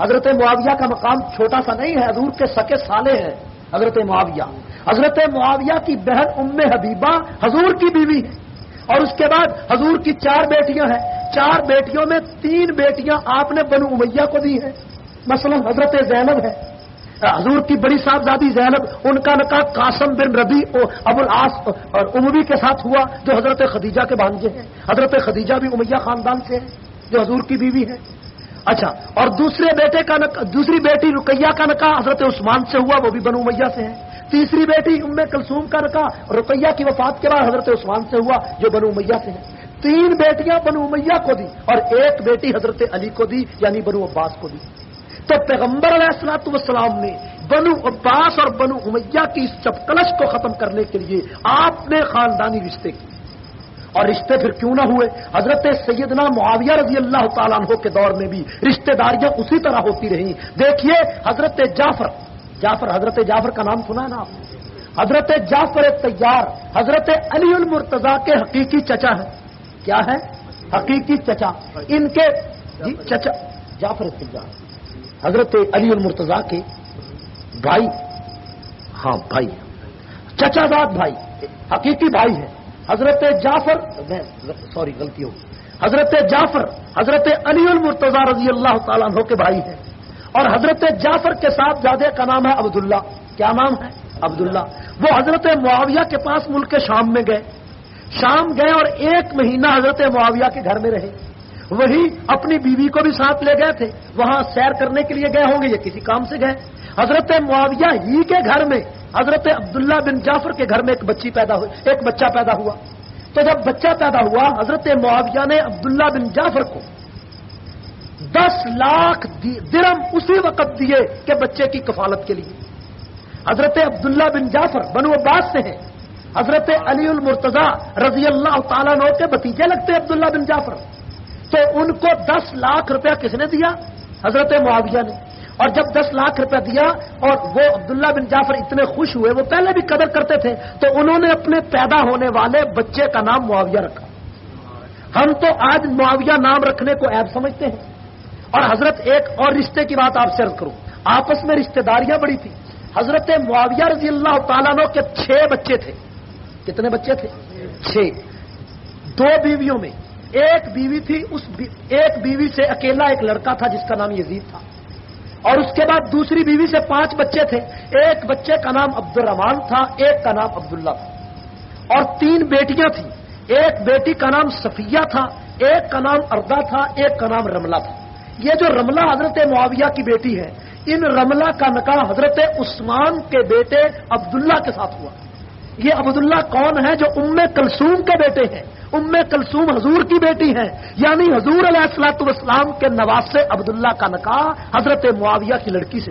حضرت معاویہ کا مقام چھوٹا سا نہیں ہے، حضور کے سکے سالے ہیں۔ حضرت معاویہ حضرت معاویہ کی بہن ام حبیبہ حضور کی بیوی ہے۔ اور اس کے بعد حضور کی چار بیٹیاں ہیں۔ چار بیٹیوں میں تین بیٹیاں آپ نے بنو امیہ کو دی ہیں۔ مثلا حضرت زینب ہے حضور کی بڑی صاحبزادی زینب، ان کا نکاح قاسم بن ربی ابو العاص اور اموی کے ساتھ ہوا، جو حضرت خدیجہ کے بھانجے ہیں۔ حضرت خدیجہ بھی امیہ خاندان سے ہے جو حضور کی بیوی ہے اچھا اور دوسرے بیٹے کا دوسری بیٹی رقیہ کا نکاح حضرت عثمان سے ہوا، وہ بھی بنو امیہ سے ہے تیسری بیٹی ام کلثوم کا نکاح رقیہ کی وفات کے بعد حضرت عثمان سے ہوا، جو بنو امیہ سے ہے تین بیٹیاں بنو امیہ کو دی اور ایک بیٹی حضرت علی کو دی یعنی بنو عباس کو دی۔ تو پیغمبر علیہ السلاط والسلام نے بنو عباس اور بنو امیہ کی اس چپکلش کو ختم کرنے کے لیے آپ نے خاندانی رشتے کی اور رشتے پھر کیوں نہ ہوئے؟ حضرت سیدنا معاویہ رضی اللہ تعالیٰ عنہ کے دور میں بھی رشتے داریاں اسی طرح ہوتی رہی دیکھیے حضرت جعفر جعفر، حضرت جعفر کا نام سنا ہے نا آپ؟ حضرت جعفر تیار، حضرت علی المرتضی کے حقیقی چچا ہے کیا ہے حقیقی چچا۔ ان کے جی چچا، جعفر تیار۔ حضرت علی المرتضی کے بھائی۔ ہاں بھائی۔ چچا داد بھائی۔ حقیقی بھائی ہے۔ حضرت جعفر سوری، غلطی ہو حضرت جعفر، حضرت علی المرتضی رضی اللہ تعالیٰ عنہ کے بھائی ہیں۔ اور حضرت جعفر کے ساتھ زیادہ کا نام ہے عبداللہ۔ کیا نام ہے؟ عبداللہ۔ وہ حضرت معاویہ کے پاس ملک کے شام میں گئے۔ شام گئے اور ایک مہینہ حضرت معاویہ کے گھر میں رہے۔ وہی اپنی بیوی کو بھی ساتھ لے گئے تھے۔ وہاں سیر کرنے کے لیے گئے ہوں گے یا کسی کام سے گئے۔ حضرت معاویہ ہی کے گھر میں، حضرت عبداللہ بن جعفر کے گھر میں ایک بچی پیدا ہوئی، ایک بچہ پیدا ہوا۔ تو جب بچہ پیدا ہوا، حضرت معاویہ نے عبداللہ بن جعفر کو دس لاکھ درم اسی وقت دیے کہ بچے کی کفالت کے لیے۔ حضرت عبداللہ بن جعفر بنو عباس سے ہیں۔ حضرت علی المرتضی رضی اللہ تعالیٰ نو کے بتیجے لگتے عبداللہ بن جعفر۔ تو ان کو دس لاکھ روپیہ کس نے دیا؟ حضرت معاویہ نے۔ اور جب دس لاکھ روپیہ دیا اور وہ عبداللہ بن جعفر اتنے خوش ہوئے، وہ پہلے بھی قدر کرتے تھے، تو انہوں نے اپنے پیدا ہونے والے بچے کا نام معاویہ رکھا۔ ہم تو آج معاویہ نام رکھنے کو ایب سمجھتے ہیں۔ اور حضرت ایک اور رشتے کی بات آپ سے کروں۔ آپس میں رشتے داریاں بڑی تھی حضرت معاویہ رضی اللہ تعالیٰ کے چھ بچے تھے۔ کتنے بچے تھے؟ چھ۔ دو بیویوں میں۔ ایک بیوی تھی، اس ایک بیوی سے اکیلا ایک لڑکا تھا جس کا نام یزید تھا۔ اور اس کے بعد دوسری بیوی سے پانچ بچے تھے۔ ایک بچے کا نام عبد الرحمان تھا، ایک کا نام عبداللہ تھا۔ اور تین بیٹیاں تھیں۔ ایک بیٹی کا نام صفیہ تھا، ایک کا نام اردا تھا، ایک کا نام رملہ تھا۔ یہ جو رملہ حضرت معاویہ کی بیٹی ہے، ان رملہ کا نکاح حضرت عثمان کے بیٹے عبداللہ کے ساتھ ہوا۔ یہ عبداللہ کون ہے جو ام کلسوم کے بیٹے ہیں۔ ام کلسوم حضور کی بیٹی ہیں۔ یعنی حضور علیہ السلاۃ والسلام کے نواز سے عبداللہ کا نکاح حضرت معاویہ کی لڑکی سے۔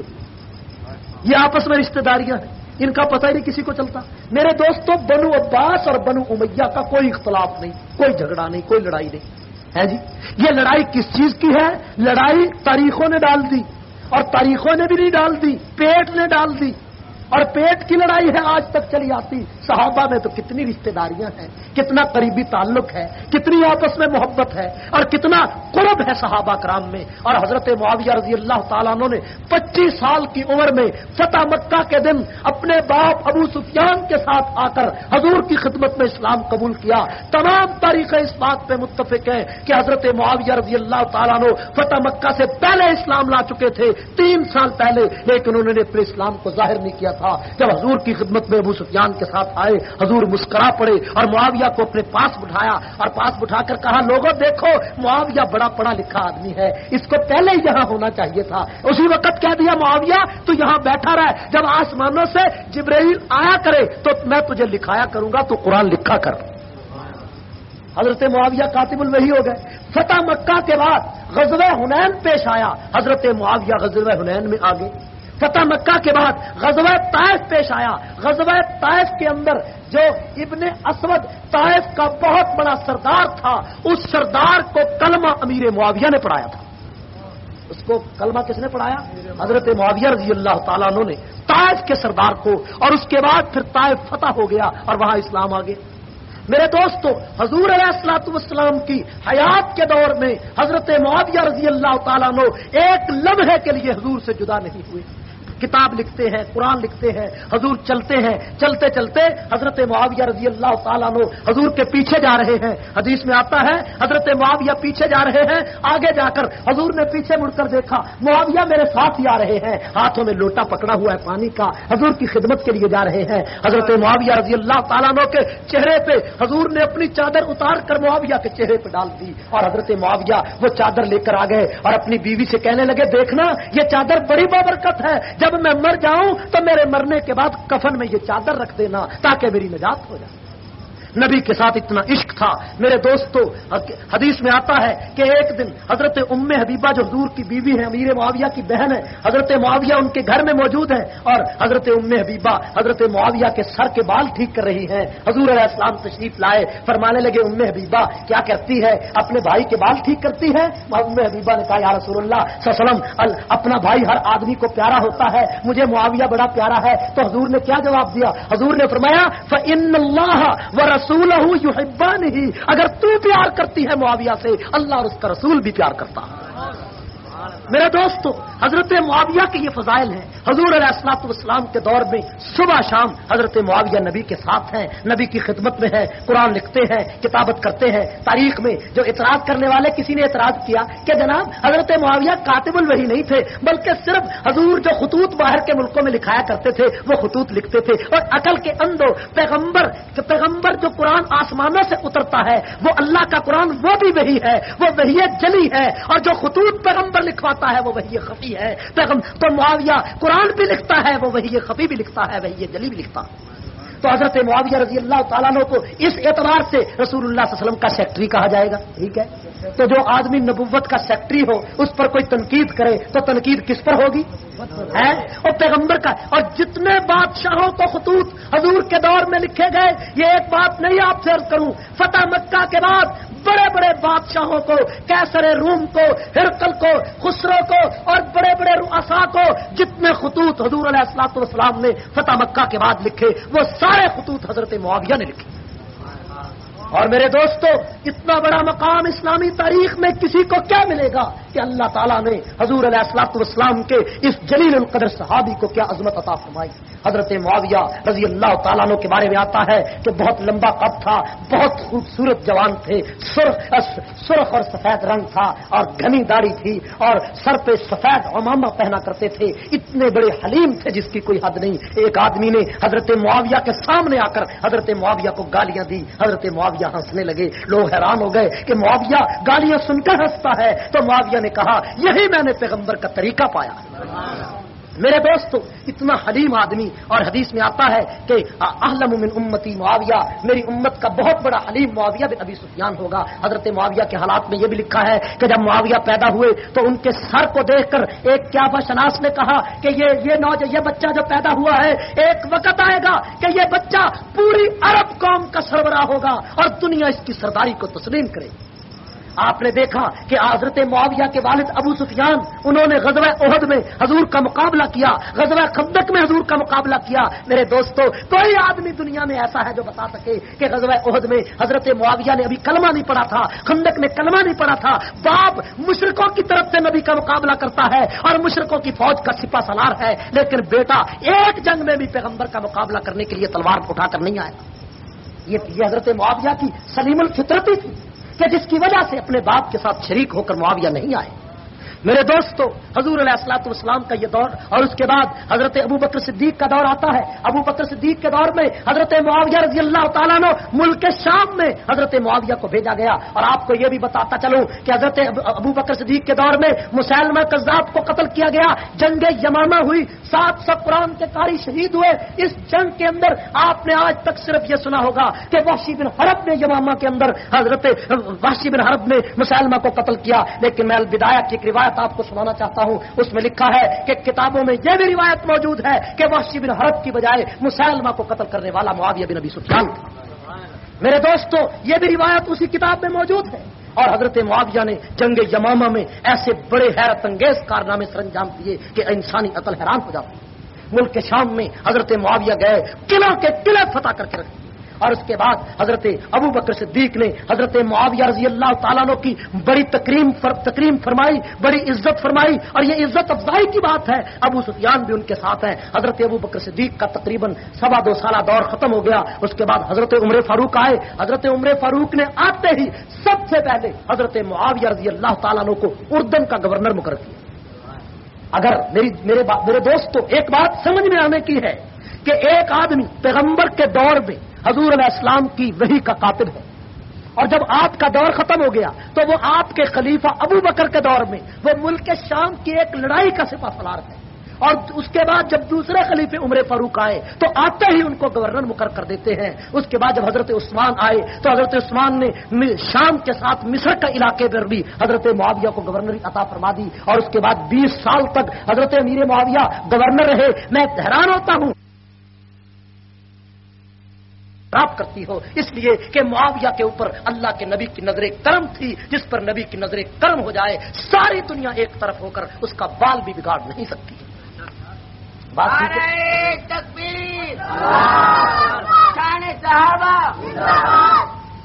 یہ آپس میں رشتہ داریاں ہیں۔ ان کا پتہ ہی نہیں کسی کو چلتا۔ میرے دوستوں بنو عباس اور بنو امیہ کا کوئی اختلاف نہیں، کوئی جھگڑا نہیں، کوئی لڑائی نہیں۔ ہے جی؟ یہ لڑائی کس چیز کی ہے؟ لڑائی تاریخوں نے ڈال دی۔ اور تاریخوں نے بھی نہیں ڈال دی، پیٹ نے ڈال دی۔ اور پیٹ کی لڑائی ہے، آج تک چلی آتی۔ صحابہ میں تو کتنی رشتے داریاں ہیں، کتنا قریبی تعلق ہے، کتنی آپس میں محبت ہے، اور کتنا قرب ہے صحابہ کرام میں۔ اور حضرت معاویہ رضی اللہ تعالیٰ نے پچیس سال کی عمر میں فتح مکہ کے دن اپنے باپ ابو سفیان کے ساتھ آ کر حضور کی خدمت میں اسلام قبول کیا۔ تمام تاریخیں اس بات پہ متفق ہیں کہ حضرت معاویہ رضی اللہ تعالیٰ نے فتح مکہ سے پہلے اسلام لا چکے تھے، تین سال پہلے، لیکن انہوں نے اپنے اسلام کو ظاہر نہیں کیا تھا۔ جب حضور کی خدمت میں ابو سفیان کے ساتھ آئے، حضور مسکرا پڑے اور معاویہ کو اپنے پاس بٹھایا اور پاس بٹھا کر کہا، لوگوں، دیکھو، معاویہ بڑا پڑھا لکھا آدمی ہے۔ اس کو پہلے ہی یہاں ہونا چاہیے تھا۔ اسی وقت کہہ دیا، معاویہ، تو یہاں بیٹھا رہا جب آسمانوں سے جبرائیل آیا کرے، تو میں تجھے لکھایا کروں گا، تو قرآن لکھا کر۔ حضرت معاویہ کاتب الوحی ہو گئے۔ فتح مکہ کے بعد غزل حنین پیش آیا۔ حضرت معاویہ غزل حنین میں آگے۔ فتح مکہ کے بعد غزوہ طائف پیش آیا۔ غزوہ طائف کے اندر جو ابن اسود طائف کا بہت بڑا سردار تھا، اس سردار کو کلمہ امیر معاویہ نے پڑھایا تھا۔ اس کو کلمہ کس نے پڑھایا؟ حضرت معاویہ رضی اللہ تعالیٰ نے۔ طائف کے سردار کو۔ اور اس کے بعد پھر طائف فتح ہو گیا اور وہاں اسلام آ گیا میرے دوستو، حضور علیہ السلاط والسلام کی حیات کے دور میں حضرت معاویہ رضی اللہ تعالیٰ نو ایک لمحے کے لیے حضور سے جدا نہیں ہوئے۔ کتاب لکھتے ہیں، قرآن لکھتے ہیں، حضور چلتے ہیں۔ چلتے چلتے حضرت معاویہ رضی اللہ تعالیٰ نو حضور کے پیچھے جا رہے ہیں۔ حدیث میں آتا ہے، حضرت معاویہ پیچھے جا رہے ہیں، آگے جا کر حضور نے پیچھے مڑ کر دیکھا، معاویہ میرے ساتھ ہی آ رہے ہیں۔ ہاتھوں میں لوٹا پکڑا ہوا ہے پانی کا۔ حضور کی خدمت کے لیے جا رہے ہیں۔ حضرت معاویہ رضی اللہ تعالیٰ نو کے چہرے پہ حضور نے اپنی چادر اتار کر معاویہ کے چہرے پہ ڈال دی اور حضرت معاویہ وہ چادر لے کر آ گئے اور اپنی بیوی سے کہنے لگے، دیکھنا یہ چادر بڑی بابرکت ہے۔ جب میں مر جاؤں تو میرے مرنے کے بعد کفن میں یہ چادر رکھ دینا تاکہ میری نجات ہو جائے۔ نبی کے ساتھ اتنا عشق تھا۔ میرے دوستو، حدیث میں آتا ہے کہ ایک دن حضرت ام حبیبہ جو حضور کی بیوی ہے امیر معاویہ کی بہن ہے حضرت معاویہ ان کے گھر میں موجود ہے اور حضرت ام حبیبہ، حضرت معاویہ کے سر کے بال ٹھیک کر رہی ہیں۔ حضور علیہ السلام تشریف لائے، فرمانے لگے، ام حبیبہ، کیا کرتی ہے؟ اپنے بھائی کے بال ٹھیک کرتی ہے؟ ام حبیبہ نے کہا، یا رسول اللہ وسلم اپنا بھائی ہر آدمی کو پیارا ہوتا ہے، مجھے معاویہ بڑا پیارا ہے۔ تو حضور نے کیا جواب دیا؟ حضور نے فرمایا اللہ رسول رسول ہوں اگر تو پیار کرتی ہے معاویہ سے، اللہ اور اس کا رسول بھی پیار کرتا میرے دوستو، حضرت معاویہ کے یہ فضائل ہیں۔ حضور علیہ السلاط والسلام کے دور میں صبح شام حضرت معاویہ نبی کے ساتھ ہیں، نبی کی خدمت میں ہے قرآن لکھتے ہیں، کتابت کرتے ہیں۔ تاریخ میں جو اعتراض کرنے والے کسی نے اعتراض کیا کہ جناب، حضرت معاویہ کاتب الوحی نہیں تھے، بلکہ صرف حضور جو خطوط باہر کے ملکوں میں لکھایا کرتے تھے، وہ خطوط لکھتے تھے۔ اور عقل کے اندر پیغمبر پیغمبر جو قرآن آسمانوں سے اترتا ہے، وہ اللہ کا قرآن وہ بھی وہی ہے، وہ وہی جلی ہے۔ اور جو خطوط پیغمبر لکھواتا ہے وہ وہی خفی ہے۔ تو معاویہ قرآن بھی لکھتا ہے، وہ وہی خفی بھی لکھتا ہے، وہی جلی بھی لکھتا۔ ہے تو حضرت معاویہ رضی اللہ تعالیٰ کو اس اعتبار سے رسول اللہ صلی اللہ علیہ وسلم کا سیکٹری کہا جائے گا۔ ٹھیک ہے؟ تو جو آدمی نبوت کا سیکٹری ہو، اس پر کوئی تنقید کرے تو تنقید کس پر ہوگی؟ ہے؟ اور پیغمبر کا، اور جتنے بادشاہوں کو خطوط حضور کے دور میں لکھے گئے، یہ ایک بات نہیں آپ سے کروں۔ فتح مکہ کے بعد بڑے بڑے بادشاہوں کو کیسر روم کو ہرکل کو، خسرو کو، اور بڑے بڑے رؤسا کو جتنے خطوط حضور علیہ السلاط والسلام نے فتح مکہ کے بعد لکھے، وہ سارے خطوط حضرت معاویہ نے لکھے۔ اور میرے دوستو، اتنا بڑا مقام اسلامی تاریخ میں کسی کو کیا ملے گا کہ اللہ تعالیٰ نے حضور علیہ السلاط والسلام کے اس جلیل القدر صحابی کو کیا عظمت عطا فرمائی؟ حضرت معاویہ رضی اللہ تعالیٰ کے بارے میں آتا ہے کہ بہت لمبا قد تھا، بہت خوبصورت جوان تھے، سرخ سرخ اور سفید رنگ تھا اور گھنی داڑھی تھی اور سر پہ سفید امامہ پہنا کرتے تھے۔ اتنے بڑے حلیم تھے جس کی کوئی حد نہیں۔ ایک آدمی نے حضرت معاویہ کے سامنے آ کر حضرت معاویہ کو گالیاں دی، حضرت معاویہ ہنسنے لگے۔ لوگ حیران ہو گئے کہ معاویہ گالیاں سن کر ہنستا ہے۔ تو معاویہ نے کہا، یہی میں نے پیغمبر کا طریقہ پایا۔ میرے دوستو اتنا حلیم آدمی اور حدیث میں آتا ہے کہ من امتی معاویہ، میری امت کا بہت بڑا حلیم معاویہ بن ابھی سفیان ہوگا۔ حضرت معاویہ کے حالات میں یہ بھی لکھا ہے کہ جب معاویہ پیدا ہوئے تو ان کے سر کو دیکھ کر ایک کیا شناس نے کہا کہ یہ یہ نوج، یہ بچہ جو پیدا ہوا ہے، ایک وقت آئے گا کہ یہ بچہ پوری عرب قوم کا سربراہ ہوگا اور دنیا اس کی سرداری کو تسلیم کرے گی۔ آپ نے دیکھا کہ حضرت معاویہ کے والد ابو سفیان، انہوں نے غزوہ عہد میں حضور کا مقابلہ کیا، غزوہ خندق میں حضور کا مقابلہ کیا۔ میرے دوستو، کوئی آدمی دنیا میں ایسا ہے جو بتا سکے کہ غزوہ عہد میں حضرت معاویہ نے ابھی کلمہ نہیں پڑا تھا، خندق میں کلمہ نہیں پڑا تھا۔ باپ مشرقوں کی طرف سے نبی کا مقابلہ کرتا ہے اور مشرقوں کی فوج کا سپا سلار ہے، لیکن بیٹا، ایک جنگ میں بھی پیغمبر کا مقابلہ کرنے کے لیے تلوار اٹھا کر نہیں آیا۔ یہ حضرت معاویہ کی سلیم الفطرتی تھی۔ کہ جس کی وجہ سے اپنے باپ کے ساتھ شریک ہو کر معاویہ نہیں آئے میرے دوستو، حضور علیہ السلاط والسلام کا یہ دور، اور اس کے بعد حضرت ابو بکر صدیق کا دور آتا ہے۔ ابو بکر صدیق کے دور میں حضرت معاویہ رضی اللہ تعالیٰ نے ملک شام میں حضرت معاویہ کو بھیجا گیا۔ اور آپ کو یہ بھی بتاتا چلوں کہ حضرت ابو بکر صدیق کے دور میں مسلمہ قذاب کو قتل کیا گیا۔ جنگ یمامہ ہوئی، سات سو قرآن کے کاری شہید ہوئے۔ اس جنگ کے اندر آپ نے آج تک صرف یہ سنا ہوگا کہ وحشی بن حرب نے یمامہ کے اندر حضرت وحشی بن حرب نے مسلمہ کو قتل کیا۔ لیکن میں البدایا کی ایک روایت آپ کو سنانا چاہتا ہوں۔ اس میں لکھا ہے کہ کتابوں میں یہ بھی روایت موجود ہے کہ وحشی بن حرب کی بجائے مسلمہ کو قتل کرنے والا معاویہ بن ابی سفیان تھا۔ میرے دوستو، یہ بھی روایت اسی کتاب میں موجود ہے۔ اور حضرت معاویہ نے جنگ یمامہ میں ایسے بڑے حیرت انگیز کارنامے سر انجام دیے کہ انسانی عقل حیران ہو جاتی۔ ملک کے شام میں حضرت معاویہ گئے، قلعوں کے قلعے فتح کر کے رکھے اور اس کے بعد حضرت ابو بکر صدیق نے حضرت معاویہ رضی اللہ تعالیٰ کی بڑی تکریم تکریم فرمائی، بڑی عزت فرمائی اور یہ عزت افزائی کی بات ہے، ابو سفیان بھی ان کے ساتھ ہیں۔ حضرت ابو بکر صدیق کا تقریباً سوا دو سالہ دور ختم ہو گیا۔ اس کے بعد حضرت عمر فاروق آئے۔ حضرت عمر فاروق نے آتے ہی سب سے پہلے حضرت معاویہ رضی اللہ تعالیٰ کو اردن کا گورنر مقرر کیا۔ اگر میری، میرے میرے دوستوں ایک بات سمجھ میں آنے کی ہے کہ ایک آدمی پیغمبر کے دور میں حضور علیہ السلام کی وہی کا قاتل ہے۔ اور جب آپ کا دور ختم ہو گیا تو وہ آپ کے خلیفہ ابو بکر کے دور میں وہ ملک شام کی ایک لڑائی کا سپا سلار ہے اور اس کے بعد جب دوسرے خلیفے عمر فاروق آئے تو آتے ہی ان کو گورنر مقرر کر دیتے ہیں۔ اس کے بعد جب حضرت عثمان آئے تو حضرت عثمان نے شام کے ساتھ مصر کا علاقے پر بھی حضرت معاویہ کو گورنر عطا فرما دی۔ اور اس کے بعد بیس سال تک حضرت امیر معاویہ گورنر رہے۔ میں حیران ہوتا ہوں خراب کرتی ہو۔ اس لیے کہ معاویہ کے اوپر اللہ کے نبی کی نظر کرم تھی جس پر نبی کی نظر کرم ہو جائے ساری دنیا ایک طرف ہو کر اس کا بال بھی بگاڑ نہیں سکتی۔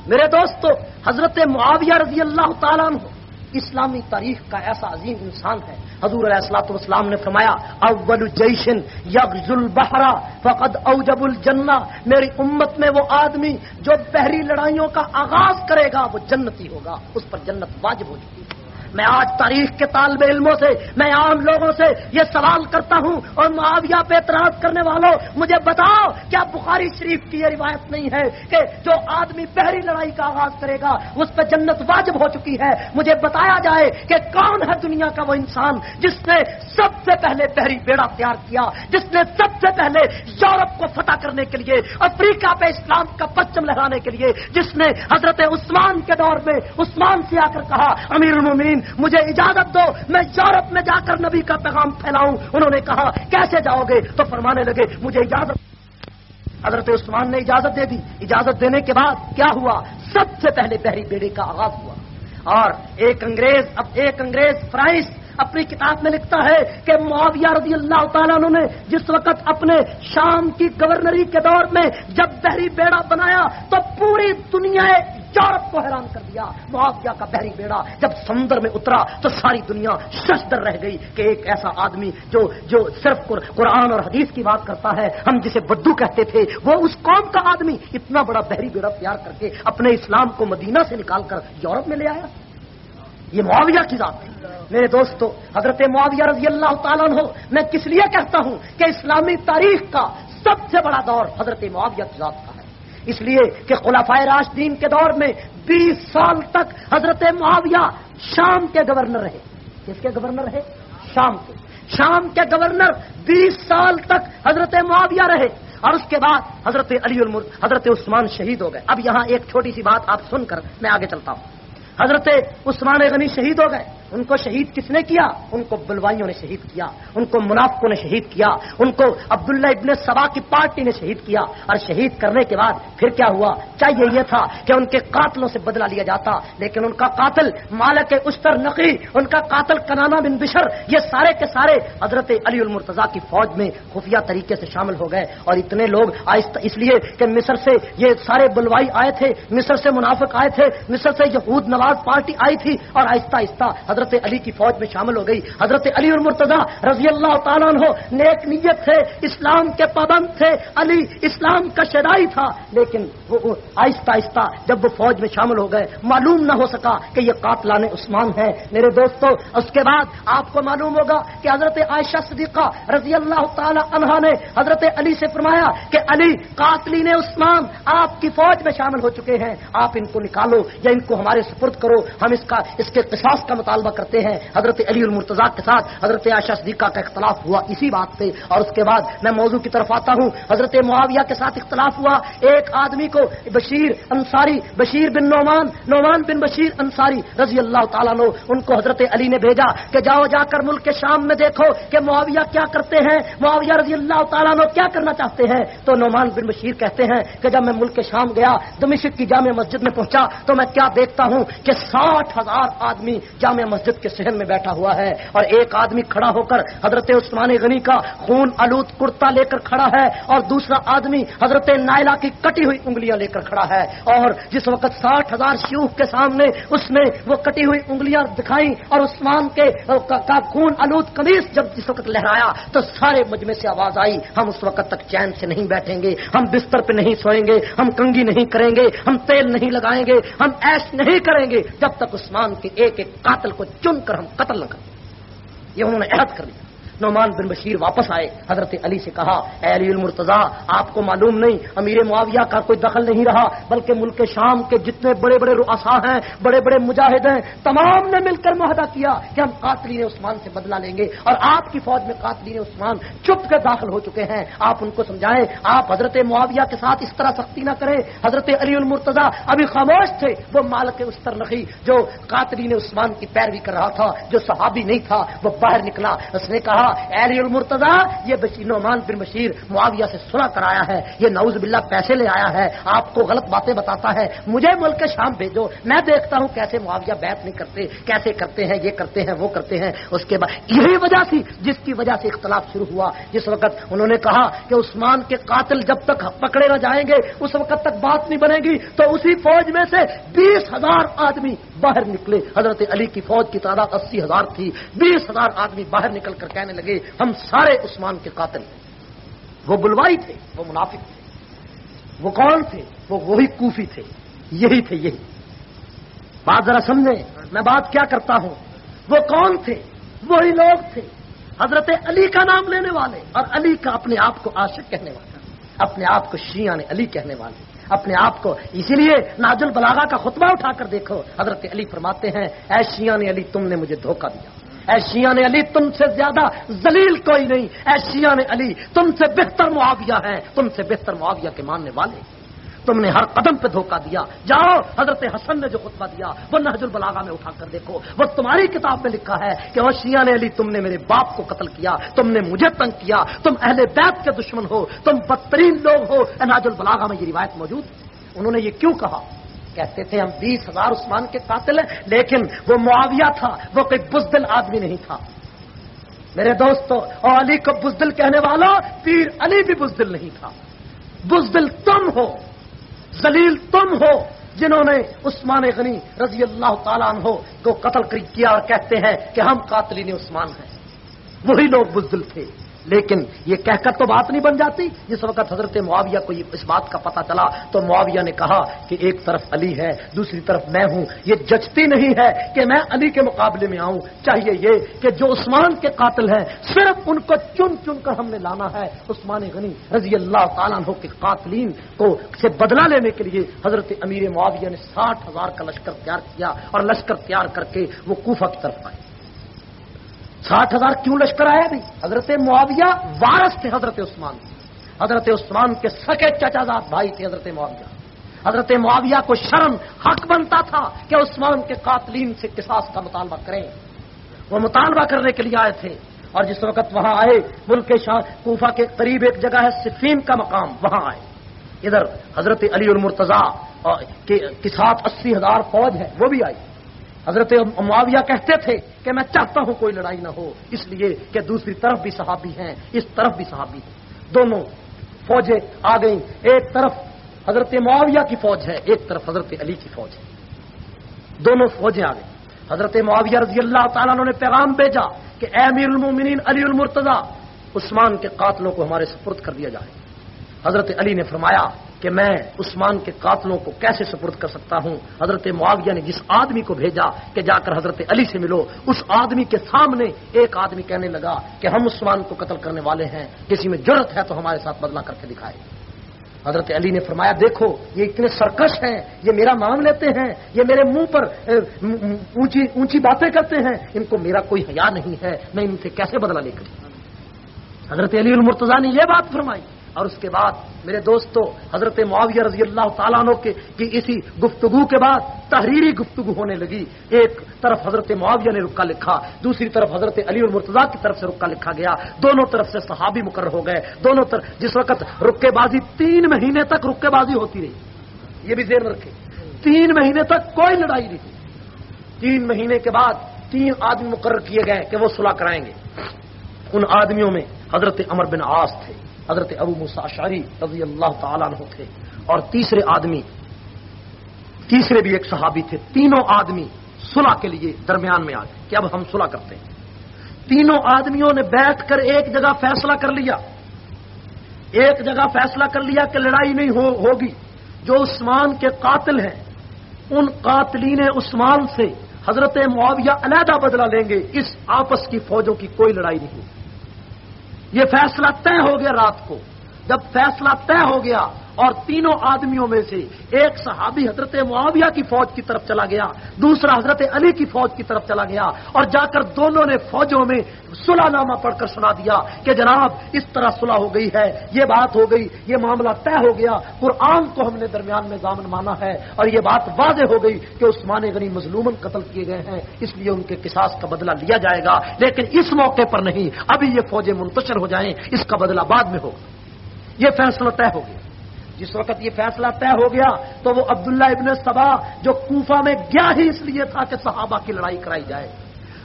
میرے دوستو حضرت معاویہ رضی اللہ تعالیٰ اسلامی تاریخ کا ایسا عظیم انسان ہے حضور علیہ السلاۃ والسلام نے فرمایا، اول جیشن یغز البحرا فقد اوجب الجنہ۔ میری امت میں وہ آدمی جو بحری لڑائیوں کا آغاز کرے گا، وہ جنتی ہوگا، اس پر جنت واجب ہو چکی ہے۔ میں آج تاریخ کے طالب علموں سے، میں عام لوگوں سے یہ سوال کرتا ہوں اور معاویہ پہ اعتراض کرنے والوں، مجھے بتاؤ کیا بخاری شریف کی یہ روایت نہیں ہے کہ جو آدمی پہری لڑائی کا آغاز کرے گا، اس پہ جنت واجب ہو چکی ہے؟ مجھے بتایا جائے کہ کون ہے دنیا کا وہ انسان جس نے سب سے پہلے پہری بیڑا تیار کیا، جس نے سب سے پہلے یورپ کو فتح کرنے کے لیے، افریقہ پہ اسلام کا پچم لگانے کے لیے، جس نے حضرت عثمان کے دور میں عثمان سے آ کر کہا، امیر مجھے اجازت دو، میں یورپ میں جا کر نبی کا پیغام پھیلاؤں۔ انہوں نے کہا، کیسے جاؤ گے؟ تو فرمانے لگے، مجھے اجازت حضرت عثمان نے اجازت دے دی۔ اجازت دینے کے بعد کیا ہوا؟ سب سے پہلے پہلی بیڑے کا آغاز ہوا۔ اور ایک انگریز، اب ایک انگریز فرائس اپنی کتاب میں لکھتا ہے کہ معاویہ رضی اللہ تعالیٰ نے جس وقت اپنے شام کی گورنری کے دور میں جب بحری بیڑا بنایا تو پوری دنیا یورپ کو حیران کر دیا۔ معاویہ کا بحری بیڑا جب سمندر میں اترا تو ساری دنیا ششدر رہ گئی کہ ایک ایسا آدمی جو جو صرف قرآن اور حدیث کی بات کرتا ہے، ہم جسے بدو کہتے تھے، وہ اس قوم کا آدمی۔ اتنا بڑا بحری بیڑا تیار کر کے اپنے اسلام کو مدینہ سے نکال کر یورپ میں لے آیا۔ یہ معاویہ کی ذات ہے۔ میرے دوستو، حضرت معاویہ رضی اللہ تعالیٰ ہو میں کس لیے کہتا ہوں کہ اسلامی تاریخ کا سب سے بڑا دور حضرت معاویہ کی ذات کا ہے۔ اس لیے کہ خلافۂ راشدین کے دور میں بیس سال تک حضرت معاویہ شام کے گورنر رہے۔ کس کے گورنر رہے؟ شام کے۔ شام کے گورنر بیس سال تک حضرت معاویہ رہے۔ اور اس کے بعد حضرت علی المر، حضرت عثمان شہید ہو گئے۔ اب یہاں ایک چھوٹی سی بات آپ سن کر میں آگے چلتا ہوں۔ حضرت عثمان غنی شہید ہو گئے۔ ان کو شہید کس نے کیا؟ ان کو بلوائیوں نے شہید کیا۔ ان کو منافقوں نے شہید کیا۔ ان کو عبداللہ ابن سبا کی پارٹی نے شہید کیا۔ اور شہید کرنے کے بعد پھر کیا ہوا؟ چاہیے یہ تھا کہ ان کے قاتلوں سے بدلہ لیا جاتا، لیکن ان کا قاتل مالک اشتر نقی، ان کا قاتل کنانا بن بشر، یہ سارے کے سارے حضرت علی المرتضی کی فوج میں خفیہ طریقے سے شامل ہو گئے۔ اور اتنے لوگ اس لیے کہ مصر سے یہ سارے بلوائی آئے تھے، مصر سے منافق آئے تھے، مصر سے یہود نواز پارٹی آئی تھی اور آہستہ آہستہ حضرت علی کی فوج میں شامل ہو گئی۔ حضرت علی اور مرتضی رضی اللہ تعالیٰ عنہ نیک نیت تھے، اسلام کے پابند تھے۔ علی اسلام کا شرائی تھا، لیکن وہ آہستہ آہستہ جب وہ فوج میں شامل ہو گئے، معلوم نہ ہو سکا کہ یہ قاتلان عثمان ہے میرے دوستو، اس کے بعد آپ کو معلوم ہوگا کہ حضرت عائشہ صدیقہ رضی اللہ تعالی عنہ نے حضرت علی سے فرمایا کہ علی، قاتلین عثمان آپ کی فوج میں شامل ہو چکے ہیں۔ آپ ان کو نکالو یا ان کو ہمارے سپرد کرو، ہم اس کا، اس کے قصاص کا مطالبہ کرتے ہیں۔ حضرت علی المرتضی کے ساتھ حضرت عائشہ صدیقہ کا اختلاف ہوا اسی بات پہ اور اس کے بعد میں موضوع کی طرف آتا ہوں۔ حضرت معاویہ کے ساتھ اختلاف ہوا۔ ایک آدمی کو بشیر انصاری، بشیر بن نعمان نعمان بن بشیر انصاری رضی اللہ تعالیٰ نے ان کو حضرت علی نے بھیجا کہ جاؤ جا کر ملک کے شام میں دیکھو کہ معاویہ کیا کرتے ہیں۔ معاویہ رضی اللہ تعالیٰ نے کیا کرنا چاہتے ہیں؟ تو نعمان بن بشیر کہتے ہیں کہ جب میں ملک کے شام گیا، دمشق کی جامع مسجد میں پہنچا تو میں کیا دیکھتا ہوں؟ کہ ساٹھ ہزار آدمی جامع مسجد کے سہن میں بیٹھا ہوا ہے اور ایک آدمی کھڑا ہو کر حضرت عثمان غنی کا خون آلود کرتا لے کر کھڑا ہے اور دوسرا آدمی حضرت نائلا کی کٹی ہوئی انگلیاں لے کر کھڑا ہے اور جس وقت ساٹھ ہزار شیوخ کے سامنے اس نے وہ کٹی ہوئی انگلیاں دکھائی اور عثمان کے کا خون آلود کمیز جب جس وقت لہرایا تو سارے مجمے سے آواز آئی، ہم اس وقت تک چین سے نہیں بیٹھیں گے، ہم بستر پہ نہیں سوئیں گے، ہم کنگی نہیں کریں گے، ہم تیل نہیں لگائیں گے، ہم ایش نہیں کریں گے جب تک عثمان کے ایک ایک قاتل کو چن کر ہم قتل نہ کریں۔ یہ انہوں نے عہد کر لیا۔ نعمان بن بشیر واپس آئے۔ حضرت علی سے کہا، اے علی المرتضی، آپ کو معلوم نہیں، امیر معاویہ کا کوئی دخل نہیں رہا، بلکہ ملک شام کے جتنے بڑے بڑے رؤسا ہیں بڑے بڑے مجاہد ہیں، تمام نے مل کر معاہدہ کیا کہ ہم قاتلین عثمان سے بدلہ لیں گے اور آپ کی فوج میں قاتلین عثمان چپ کے داخل ہو چکے ہیں۔ آپ ان کو سمجھائیں، آپ حضرت معاویہ کے ساتھ اس طرح سختی نہ کریں۔ حضرت علی المرتضی ابھی خاموش تھے، وہ مالک استر نقی جو قاتلین عثمان کی پیروی کر رہا تھا، جو صحابی نہیں تھا، وہ باہر نکلا۔ اس نے کہا ایلی المرتضا یہ نعمان بن بشیر معاویہ سے سنا کر آیا ہے، یہ نعوذ باللہ پیسے لے آیا ہے، آپ کو غلط باتیں بتاتا ہے، مجھے ملک شام بھیجو، میں دیکھتا ہوں کیسے معاویہ بیت نہیں کرتے، کیسے کرتے ہیں، یہ کرتے ہیں، وہ کرتے ہیں، اس کے بعد یہی وجہ تھی جس کی وجہ سے اختلاف شروع ہوا، جس وقت انہوں نے کہا کہ عثمان کے قاتل جب تک پکڑے نہ جائیں گے، اس وقت تک بات نہیں بنے گی، تو اسی فوج میں سے بیس ہزار آدمی باہر نکلے۔ حضرت علی کی فوج کی تعداد اسی ہزار تھی، بیس ہزار آدمی باہر نکل کر کہنے لگے۔ ہم سارے عثمان کے قاتل وہ بلوائی تھے، وہ منافق تھے۔ وہ کون تھے؟ وہ وہی کوفی تھے۔ یہی تھے، یہی۔ بات ذرا سمجھیں، میں بات کیا کرتا ہوں؟ وہ کون تھے؟ وہی لوگ تھے۔ حضرت علی کا نام لینے والے اور علی کا اپنے آپ کو عاشق کہنے والا اپنے آپ کو شیان علی کہنے والے۔ اپنے آپ کو اسی لیے ناج البلاغا کا خطبہ اٹھا کر دیکھو۔ حضرت علی فرماتے ہیں، اے شیان علی، تم نے مجھے دھوکہ دیا۔ اے شیان علی، تم سے زیادہ ذلیل کوئی نہیں۔ اے شیان علی، تم سے بہتر معاویہ ہے۔ تم سے بہتر معاویہ کے ماننے والے۔ تم نے ہر قدم پہ دھوکہ دیا۔ جاؤ، حضرت حسن نے جو خطبہ دیا، وہ نہج البلاغا میں اٹھا کر دیکھو۔ وہ تمہاری کتاب میں لکھا ہے کہ وہ شیان علی، تم نے میرے باپ کو قتل کیا، تم نے مجھے تنگ کیا، تم اہل بیت کے دشمن ہو، تم بدترین لوگ ہو۔ ناج البلاغا میں یہ روایت موجود۔ انہوں نے یہ کیوں کہا؟ کہتے تھے، ہم بیس ہزار عثمان کے قاتل ہیں، لیکن وہ معاویہ تھا، وہ کوئی بزدل آدمی نہیں تھا۔ میرے دوستو اور علی کو بزدل کہنے والا پیر علی بھی بزدل نہیں تھا۔ بزدل تم ہو زلیل تم ہو، جنہوں نے عثمان غنی رضی اللہ تعالیٰ عنہ کو قتل کیا اور کہتے ہیں کہ ہم قاتلین عثمان ہیں۔ وہی لوگ بزدل تھے۔ لیکن یہ کہہ کر تو بات نہیں بن جاتی۔ جس وقت حضرت معاویہ کو اس بات کا پتا چلا تو معاویہ نے کہا کہ ایک طرف علی ہے، دوسری طرف میں ہوں۔ یہ جچتی نہیں ہے کہ میں علی کے مقابلے میں آؤں۔ چاہیے یہ کہ جو عثمان کے قاتل ہیں، صرف ان کو چن چن کر ہم نے لانا ہے۔ عثمان غنی رضی اللہ تعالیٰ عنہ کے قاتلین کو سے بدلہ لینے کے لیے حضرت امیر معاویہ نے ساٹھ ہزار کا لشکر تیار کیا اور لشکر تیار کر کے وہ کوفہ کی طرف آئے۔ ساٹھ ہزار کیوں لشکر آیا بھی حضرت معاویہ وارث تھے حضرت عثمان۔ حضرت عثمان کے سکے چچا زاد بھائی تھے حضرت معاویہ۔ حضرت معاویہ کو شرم حق بنتا تھا کہ عثمان کے قاتلین سے قصاص کا مطالبہ کریں۔ وہ مطالبہ کرنے کے لیے آئے تھے اور جس وقت وہاں آئے، ملک کے کوفہ کے قریب ایک جگہ ہے صفین کا مقام، وہاں آئے۔ ادھر حضرت علی المرتضی کے ساتھ اسی ہزار فوج ہے، وہ بھی آئی۔ حضرت معاویہ کہتے تھے کہ میں چاہتا ہوں کوئی لڑائی نہ ہو، اس لیے کہ دوسری طرف بھی صحابی ہیں، اس طرف بھی صحابی ہیں۔ دونوں فوجیں آ گئیں۔ ایک طرف حضرت معاویہ کی فوج ہے، ایک طرف حضرت علی کی فوج ہے۔ دونوں فوجیں آ گئی حضرت معاویہ رضی اللہ تعالیٰ نے پیغام بھیجا کہ اے امیر المومنین، علی المرتضی، عثمان کے قاتلوں کو ہمارے سپرد کر دیا جائے۔ حضرت علی نے فرمایا کہ میں عثمان کے قاتلوں کو کیسے سپرد کر سکتا ہوں؟ حضرت معاویہ نے جس آدمی کو بھیجا کہ جا کر حضرت علی سے ملو، اس آدمی کے سامنے ایک آدمی کہنے لگا کہ ہم عثمان کو قتل کرنے والے ہیں، کسی میں ضرورت ہے تو ہمارے ساتھ بدلا کر کے دکھائے۔ حضرت علی نے فرمایا، دیکھو، یہ اتنے سرکش ہیں، یہ میرا مان لیتے ہیں، یہ میرے منہ پر اونچی اونچی باتیں کرتے ہیں۔ ان کو میرا کوئی حیا نہیں ہے، میں ان سے کیسے بدلا لے کر حضرت علی المرتضی نے یہ بات فرمائی۔ اور اس کے بعد میرے دوستوں حضرت معاویہ رضی اللہ تعالیٰ عنہ کے کی اسی گفتگو کے بعد تحریری گفتگو ہونے لگی۔ ایک طرف حضرت معاویہ نے رکا لکھا، دوسری طرف حضرت علی المرتضی کی طرف سے رکا لکھا گیا۔ دونوں طرف سے صحابی مقرر ہو گئے۔ دونوں طرف، جس وقت رکے بازی تین مہینے تک رکے بازی ہوتی رہی، یہ بھی زیر رکھے۔ تین مہینے تک کوئی لڑائی نہیں تھی تین مہینے کے بعد تین آدمی مقرر کیے گئے کہ وہ صلح کرائیں گے۔ ان آدمیوں میں حضرت امر بن آس تھے۔ حضرت ابو مساشاری رضی اللہ تعالیٰ عنہ تھے اور تیسرے آدمی، تیسرے بھی ایک صحابی تھے، تینوں آدمی صلح کے لیے درمیان میں آ گئے کہ اب ہم صلح کرتے ہیں۔ تینوں آدمیوں نے بیٹھ کر ایک جگہ فیصلہ کر لیا۔ ایک جگہ فیصلہ کر لیا کہ لڑائی نہیں ہو ہوگی۔ جو عثمان کے قاتل ہیں، ان قاتلین عثمان سے حضرت معاویہ علیحدہ بدلہ لیں گے۔ اس آپس کی فوجوں کی کوئی لڑائی نہیں ہوگی۔ یہ فیصلہ طے ہو گیا رات کو۔ جب فیصلہ طے ہو گیا اور تینوں آدمیوں میں سے ایک صحابی حضرت معاویہ کی فوج کی طرف چلا گیا، دوسرا حضرت علی کی فوج کی طرف چلا گیا اور جا کر دونوں نے فوجوں میں سلح نامہ پڑھ کر سنا دیا کہ جناب اس طرح صلح ہو گئی ہے، یہ بات ہو گئی، یہ معاملہ طے ہو گیا، قرآن کو ہم نے درمیان میں ضامن مانا ہے اور یہ بات واضح ہو گئی کہ عثمان غنی مظلومن قتل کیے گئے ہیں، اس لیے ان کے قصاص کا بدلہ لیا جائے گا، لیکن اس موقع پر نہیں، ابھی یہ فوجیں منتشر ہو جائیں، اس کا بدلہ بعد میں ہوگا۔ یہ فیصلہ طے ہو گیا۔ جس وقت یہ فیصلہ طے ہو گیا تو وہ عبداللہ ابن سبا جو کوفہ میں گیا ہی اس لیے تھا کہ صحابہ کی لڑائی کرائی جائے۔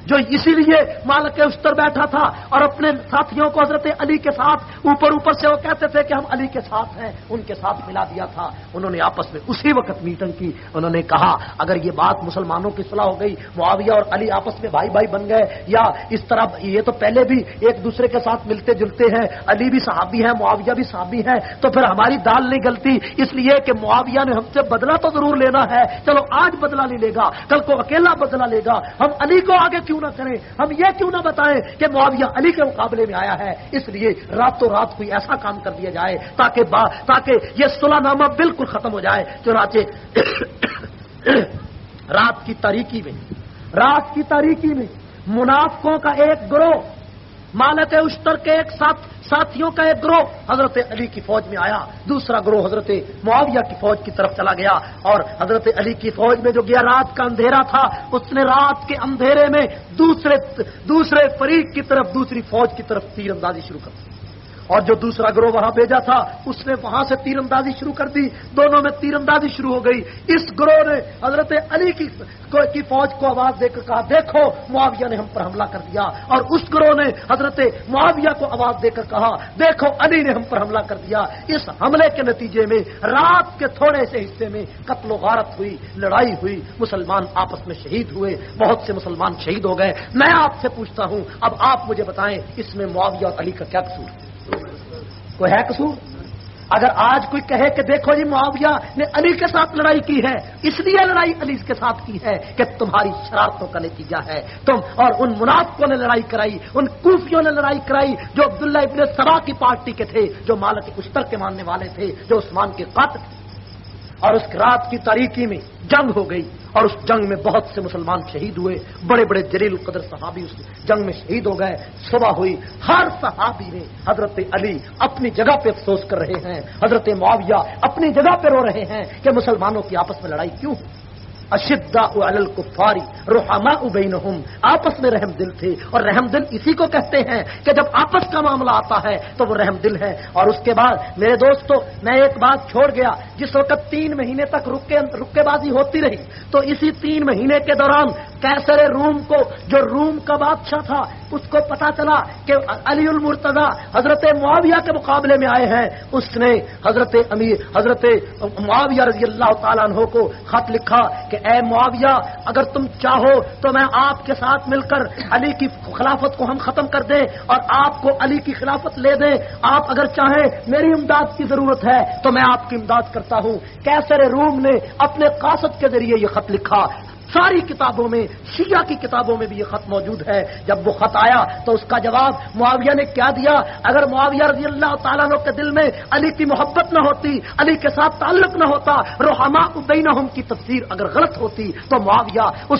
جو اسی لیے مالک اشتر بیٹھا تھا اور اپنے ساتھیوں کو حضرت علی کے ساتھ اوپر اوپر سے وہ کہتے تھے کہ ہم علی کے ساتھ ہیں، ان کے ساتھ ملا دیا تھا۔ انہوں نے آپس میں اسی وقت میٹنگ کی۔ انہوں نے کہا، اگر یہ بات مسلمانوں کی صلاح ہو گئی، معاویہ اور علی آپس میں بھائی بھائی بن گئے، یا اس طرح یہ تو پہلے بھی ایک دوسرے کے ساتھ ملتے جلتے ہیں، علی بھی صحابی ہیں، معاویہ بھی صحابی ہیں، تو پھر ہماری دال نہیں گلتی۔ اس لیے کہ معاویہ نے ہم سے بدلا تو ضرور لینا ہے۔ چلو آج بدلا نہیں لے گا، کل کو اکیلا بدلا لے گا۔ ہم علی کو آگے کیوں نہ کریں؟ ہم یہ کیوں نہ بتائیں کہ معاویہ علی کے مقابلے میں آیا ہے؟ اس لیے راتوں رات کوئی ایسا کام کر دیا جائے تاکہ تاکہ یہ صلح نامہ بالکل ختم ہو جائے۔ چنانچہ رات کی تاریخی میں رات کی تاریخی میں منافقوں کا ایک گروہ مالک اشتر کے ایک ساتھ، ساتھیوں کا ایک گروہ۔ حضرت علی کی فوج میں آیا، دوسرا گروہ حضرت معاویہ کی فوج کی طرف چلا گیا۔ اور حضرت علی کی فوج میں جو گیا، رات کا اندھیرا تھا، اس نے رات کے اندھیرے میں دوسرے دوسرے فریق کی طرف، دوسری فوج کی طرف تیر اندازی شروع کر دی۔ اور جو دوسرا گروہ وہاں بھیجا تھا، اس نے وہاں سے تیر اندازی شروع کر دی۔ دونوں میں تیر اندازی شروع ہو گئی۔ اس گروہ نے حضرت علی کی کی فوج کو آواز دے کر کہا، دیکھو، معاویہ نے ہم پر حملہ کر دیا۔ اور اس گروہ نے حضرت معاویہ کو آواز دے کر کہا، دیکھو، علی نے ہم پر حملہ کر دیا۔ اس حملے کے نتیجے میں رات کے تھوڑے سے حصے میں قتل و غارت ہوئی، لڑائی ہوئی، مسلمان آپس میں شہید ہوئے۔ بہت سے مسلمان شہید ہو گئے۔ میں آپ سے پوچھتا ہوں، اب آپ مجھے بتائیں، اس میں معاویہ اور علی کا کیا قصور ہے؟ کوئی ہے قصور؟ اگر آج کوئی کہے کہ دیکھو جی معاویہ نے علی کے ساتھ لڑائی کی ہے، اس لیے لڑائی علی کے ساتھ کی ہے کہ تمہاری شرارتوں کا نتیجہ ہے۔ تم اور ان منافقوں نے لڑائی کرائی، ان کوفیوں نے لڑائی کرائی جو عبداللہ ابن سبا کی پارٹی کے تھے، جو مالک اشتر کے ماننے والے تھے، جو عثمان کے قاتل تھے اور اس رات کی تاریخی میں جنگ ہو گئی اور اس جنگ میں بہت سے مسلمان شہید ہوئے۔ بڑے بڑے جلیل القدر صحابی اس جنگ میں شہید ہو گئے۔ صبح ہوئی۔ ہر صحابی نے حضرت علی اپنی جگہ پہ افسوس کر رہے ہیں۔ حضرت معاویہ اپنی جگہ پہ رو رہے ہیں کہ مسلمانوں کی آپس میں لڑائی کیوں اشدا الکفاری روحما ابینہم آپس میں رحم دل تھے، اور رحم دل اسی کو کہتے ہیں کہ جب آپس کا معاملہ آتا ہے تو وہ رحم دل ہے۔ اور اس کے بعد، میرے دوستو، میں ایک بات چھوڑ گیا، جس وقت تین مہینے تک رکے رکے بازی ہوتی رہی، تو اسی تین مہینے کے دوران کیسر روم کو، جو روم کا بادشاہ تھا اس کو پتا چلا کہ علی المرتضی حضرت معاویہ کے مقابلے میں آئے ہیں۔ اس نے حضرت امیر، حضرت معاویہ رضی اللہ تعالیٰ عنہ کو خط لکھا کہ اے معاویہ، اگر تم چاہو تو میں آپ کے ساتھ مل کر علی کی خلافت کو ہم ختم کر دیں اور آپ کو علی کی خلافت لے دیں۔ آپ اگر چاہیں میری امداد کی ضرورت ہے تو میں آپ کی امداد کرتا ہوں۔ کیسر روم نے اپنے قاصد کے ذریعے یہ خط لکھا۔ ساری کتابوں میں، شیعہ کی کتابوں میں بھی یہ خط موجود ہے۔ جب وہ خط آیا تو اس کا جواب معاویہ نے کیا دیا؟ اگر معاویہ رضی اللہ تعالیٰ کے دل میں علی کی محبت نہ ہوتی، علی کے ساتھ تعلق نہ ہوتا روحما ابینہم کی تفسیر اگر غلط ہوتی تو معاویہ اس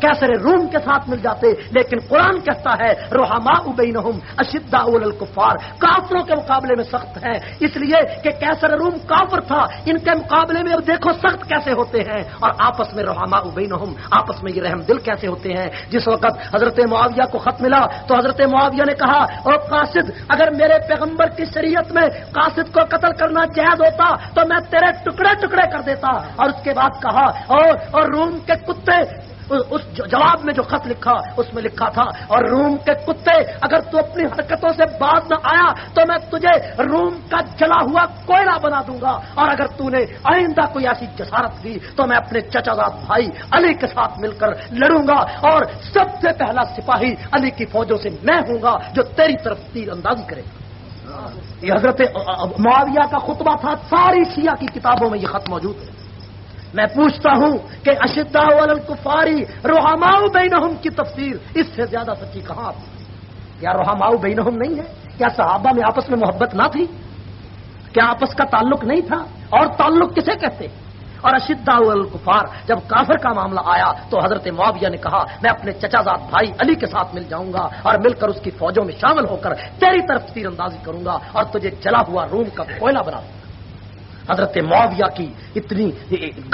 کیسر روم کے ساتھ مل جاتے۔ لیکن قرآن کہتا ہے روحما ابینہم اشدا الکفار۔ کافروں کے مقابلے میں سخت ہے۔ اس لیے کہ کیسر روم کافر تھا۔ ان کے مقابلے میں اب دیکھو سخت کیسے ہوتے ہیں۔ اور آپس میں روحما ابینہم آپس میں یہ رحم دل کیسے ہوتے ہیں؟ جس وقت حضرت معاویہ کو خط ملا تو حضرت معاویہ نے کہا اور قاصد، اگر میرے پیغمبر کی شریعت میں قاصد کو قتل کرنا جائز ہوتا تو میں تیرے ٹکڑے ٹکڑے کر دیتا۔ اور اس کے بعد کہا، اور اور روم کے کتے اس جواب میں جو خط لکھا اس میں لکھا تھا، اور روم کے کتے اگر تو اپنی حرکتوں سے بات نہ آیا، تو میں تجھے روم کا جلا ہوا کوئلہ بنا دوں گا، اور اگر تو نے آئندہ کوئی ایسی جسارت دی، تو میں اپنے چچا داد بھائی علی کے ساتھ مل کر لڑوں گا، اور سب سے پہلا سپاہی علی کی فوجوں سے میں ہوں گا، جو تیری طرف تیر اندازی کرے گا۔ یہ حضرت معاویہ کا خطبہ تھا، ساری شیعہ کی کتابوں میں یہ خط موجود ہے۔ میں پوچھتا ہوں کہ اشدا الکفاری روحاماؤ بینہم کی تفسیر اس سے زیادہ سچی کہاں کیا روحاماؤ بینہم نہیں ہے؟ کیا صحابہ میں آپس میں محبت نہ تھی؟ کیا آپس کا تعلق نہیں تھا؟ اور تعلق کسے کہتے؟ اور اشدا الکفار جب کافر کا معاملہ آیا تو حضرت معاویہ نے کہا، میں اپنے چچا زاد بھائی علی کے ساتھ مل جاؤں گا اور مل کر اس کی فوجوں میں شامل ہو کر تیری طرف تیر اندازی کروں گا اور تجھے جلا ہوا روم کا کوئلہ بنا دوں حضرت معاویہ کی اتنی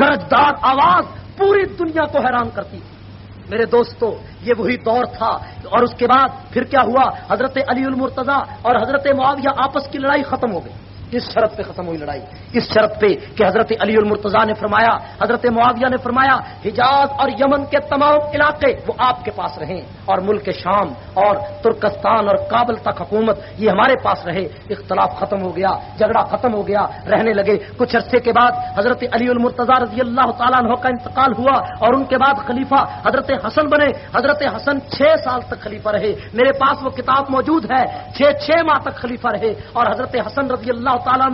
گرجدار آواز پوری دنیا کو حیران کرتی تھی۔ میرے دوستو، یہ وہی دور تھا اور اس کے بعد پھر کیا ہوا؟ حضرت علی المرتضی اور حضرت معاویہ آپس کی لڑائی ختم ہو گئی۔ کس شرط پہ ختم ہوئی لڑائی؟ اس شرط پہ کہ حضرت علی المرتضی نے فرمایا، حضرت معاویہ نے فرمایا، حجاز اور یمن کے تمام علاقے وہ آپ کے پاس رہیں اور ملک شام اور ترکستان اور کابل تک حکومت یہ ہمارے پاس رہے۔ اختلاف ختم ہو گیا، جھگڑا ختم ہو گیا، رہنے لگے۔ کچھ عرصے کے بعد حضرت علی المرتضی رضی اللہ تعالیٰ عنہ کا انتقال ہوا اور ان کے بعد خلیفہ حضرت حسن بنے۔ حضرت حسن چھ سال تک خلیفہ رہے۔ میرے پاس وہ کتاب موجود ہے، چھ چھ ماہ تک خلیفہ رہے اور حضرت حسن رضی اللہ تعالیٰ